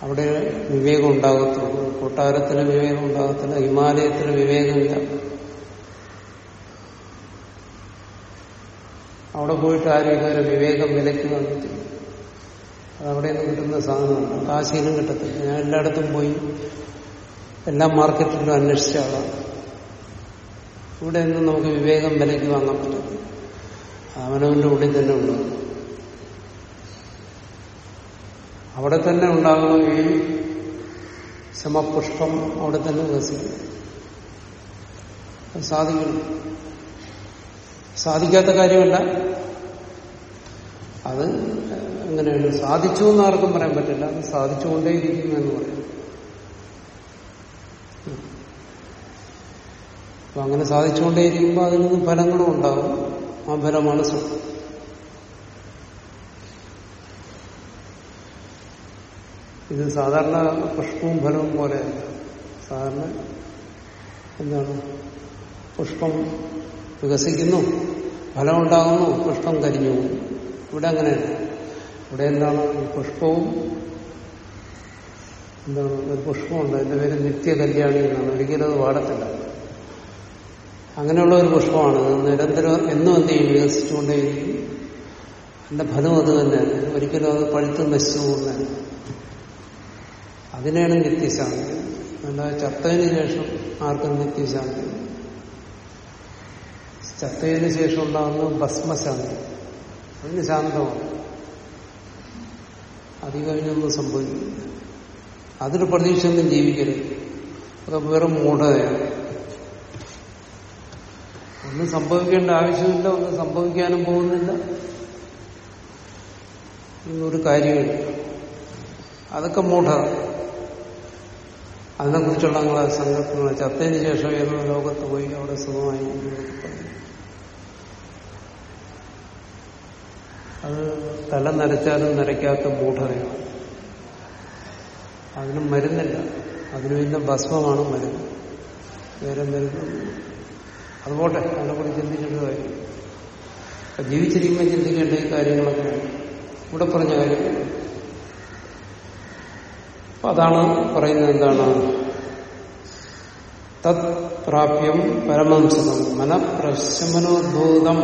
[SPEAKER 1] അവിടെ വിവേകം ഉണ്ടാകത്തുള്ളൂ. കൊട്ടാരത്തിന് വിവേകം ഉണ്ടാകത്തില്ല ഹിമാലയത്തിന് വിവേകമില്ല. അവിടെ പോയിട്ട് ആരും ഇതുവരെ വിവേകം വിലയ്ക്ക് വന്നിട്ടില്ല അതവിടെ നിന്ന് കിട്ടുന്ന സാധനമാണ് കാശിയിലും കിട്ടത്തില്ല. ഞാൻ എല്ലായിടത്തും പോയി എല്ലാ മാർക്കറ്റിലും അന്വേഷിച്ച ആളാണ്. ഇവിടെ നിന്നും നമുക്ക് വിവേകം വിലയ്ക്ക് വാങ്ങാൻ പറ്റും അവനവന്റെ ഉള്ളിൽ തന്നെ ഉണ്ടാകും അവിടെ തന്നെ ഉണ്ടാകുന്ന ഈ ശമപുഷ്പം അവിടെ തന്നെ വികസിക്കും അത് സാധിക്കാത്ത കാര്യമല്ല. അത് എങ്ങനെയാണ് സാധിച്ചു എന്ന് ആർക്കും പറയാൻ പറ്റില്ല. അത് സാധിച്ചുകൊണ്ടേയിരിക്കുന്നു എന്ന് പറയും. അപ്പൊ അങ്ങനെ സാധിച്ചുകൊണ്ടേയിരിക്കുമ്പോൾ അതിൽ നിന്ന് ഫലങ്ങളും ഉണ്ടാകും. ആ ഫലമാണ് സുഖം. ഇത് സാധാരണ പുഷ്പവും ഫലവും പോലെ സാധാരണ എന്താണ്? പുഷ്പം വികസിക്കുന്നു ഫലം ഉണ്ടാകുന്നു പുഷ്പം കരിഞ്ഞു ഇവിടെ അങ്ങനെയല്ല. ഇവിടെ എന്താണ്? ഈ പുഷ്പവും എന്താണ്? ഒരു പുഷ്പമുണ്ട്. എന്റെ പേര് നിത്യ കല്യാണി എന്നാണ്. ഒരിക്കലും അത് പാടത്തില്ല. അങ്ങനെയുള്ള ഒരു പുഷ്പമാണ്. നിരന്തരം എന്നും എന്ത് ചെയ്യും? വികസിച്ചുകൊണ്ടേയിരിക്കും എന്റെ ഫലം അത് തന്നെ ഒരിക്കലും അത് പഴുത്ത് നശിച്ചു അതിനെയാണ് നിത്യശാന്തി എന്താ ചത്തതിന് ശേഷം ആർക്കും നിത്യശാന്തി ചത്തതിന് ശേഷം ഉണ്ടാകുന്ന ഭസ്മശാന്തി അതിന് ശാന്തമാണ്. അധികമൊന്നും സംഭവിക്കുന്നു അതിന് പ്രതീക്ഷയൊന്നും ജീവിക്കരുത്. അതൊക്കെ വേറെ മൂഢതയാണ്. ഒന്നും സംഭവിക്കേണ്ട ആവശ്യമില്ല ഒന്നും സംഭവിക്കാനും പോകുന്നില്ല. എന്നൊരു കാര്യമില്ല. അതൊക്കെ മൂഢത. അതിനെക്കുറിച്ചുള്ള നിങ്ങളെ സങ്കല്പങ്ങൾ ചത്തതിന് ശേഷം ഏതോ ലോകത്ത് പോയി അവിടെ സുഖമായി അത് തല നരച്ചാലും നരയ്ക്കാത്ത മൂഢതയാണ്. അതിനും മരുന്നില്ല. അതിനു പിന്നെ ഭസ്മമാണ് മരുന്ന്. വേറെ മരുന്ന് അതുപോട്ടെ അതിനെക്കുറിച്ച് ചിന്തിക്കേണ്ട കാര്യം. ജീവിച്ചിരിക്കുമ്പോൾ ചിന്തിക്കേണ്ട ഈ കാര്യങ്ങളൊക്കെ ഇവിടെ പറഞ്ഞ കാര്യം അതാണ് പറയുന്നത് എന്താണ്? തത് പ്രാപ്യം പരമംസതം മനപ്രശമനോദ്ഭൂതം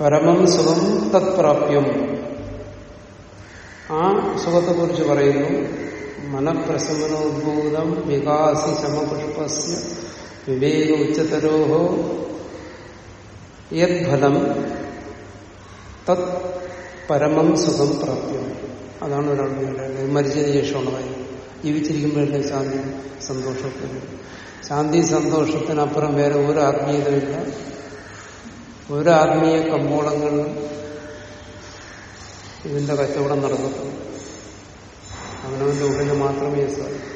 [SPEAKER 1] പരമം സുഖം തത്പ്രാപ്യം ആ സുഖത്തെക്കുറിച്ച് പറയുന്നു മനപ്രസമനോദ്ഭൂതം വികാസി ശമപുഷ്പസ്യ വിവേക ഉച്ചതരോഹോ. യദ്ഫലം തത് പരമം സുഖം പ്രാപ്യം. അതാണ് ഒരാൾ വേണ്ടത്. മരിച്ചതിന് ശേഷമുള്ള ജീവിച്ചിരിക്കുമ്പോഴല്ലേ ശാന്തി സന്തോഷത്തിന് ശാന്തി സന്തോഷത്തിനപ്പുറം വേറെ ഒരു ആത്മീയതയില്ല. ഒരു ആത്മീയ കമ്പോളങ്ങളിലും ഇതിന്റെ കച്ചവടം നടക്കത്തുള്ളൂ അവനവന്റെ ഉള്ളിൽ മാത്രമേ സാധിക്കൂ.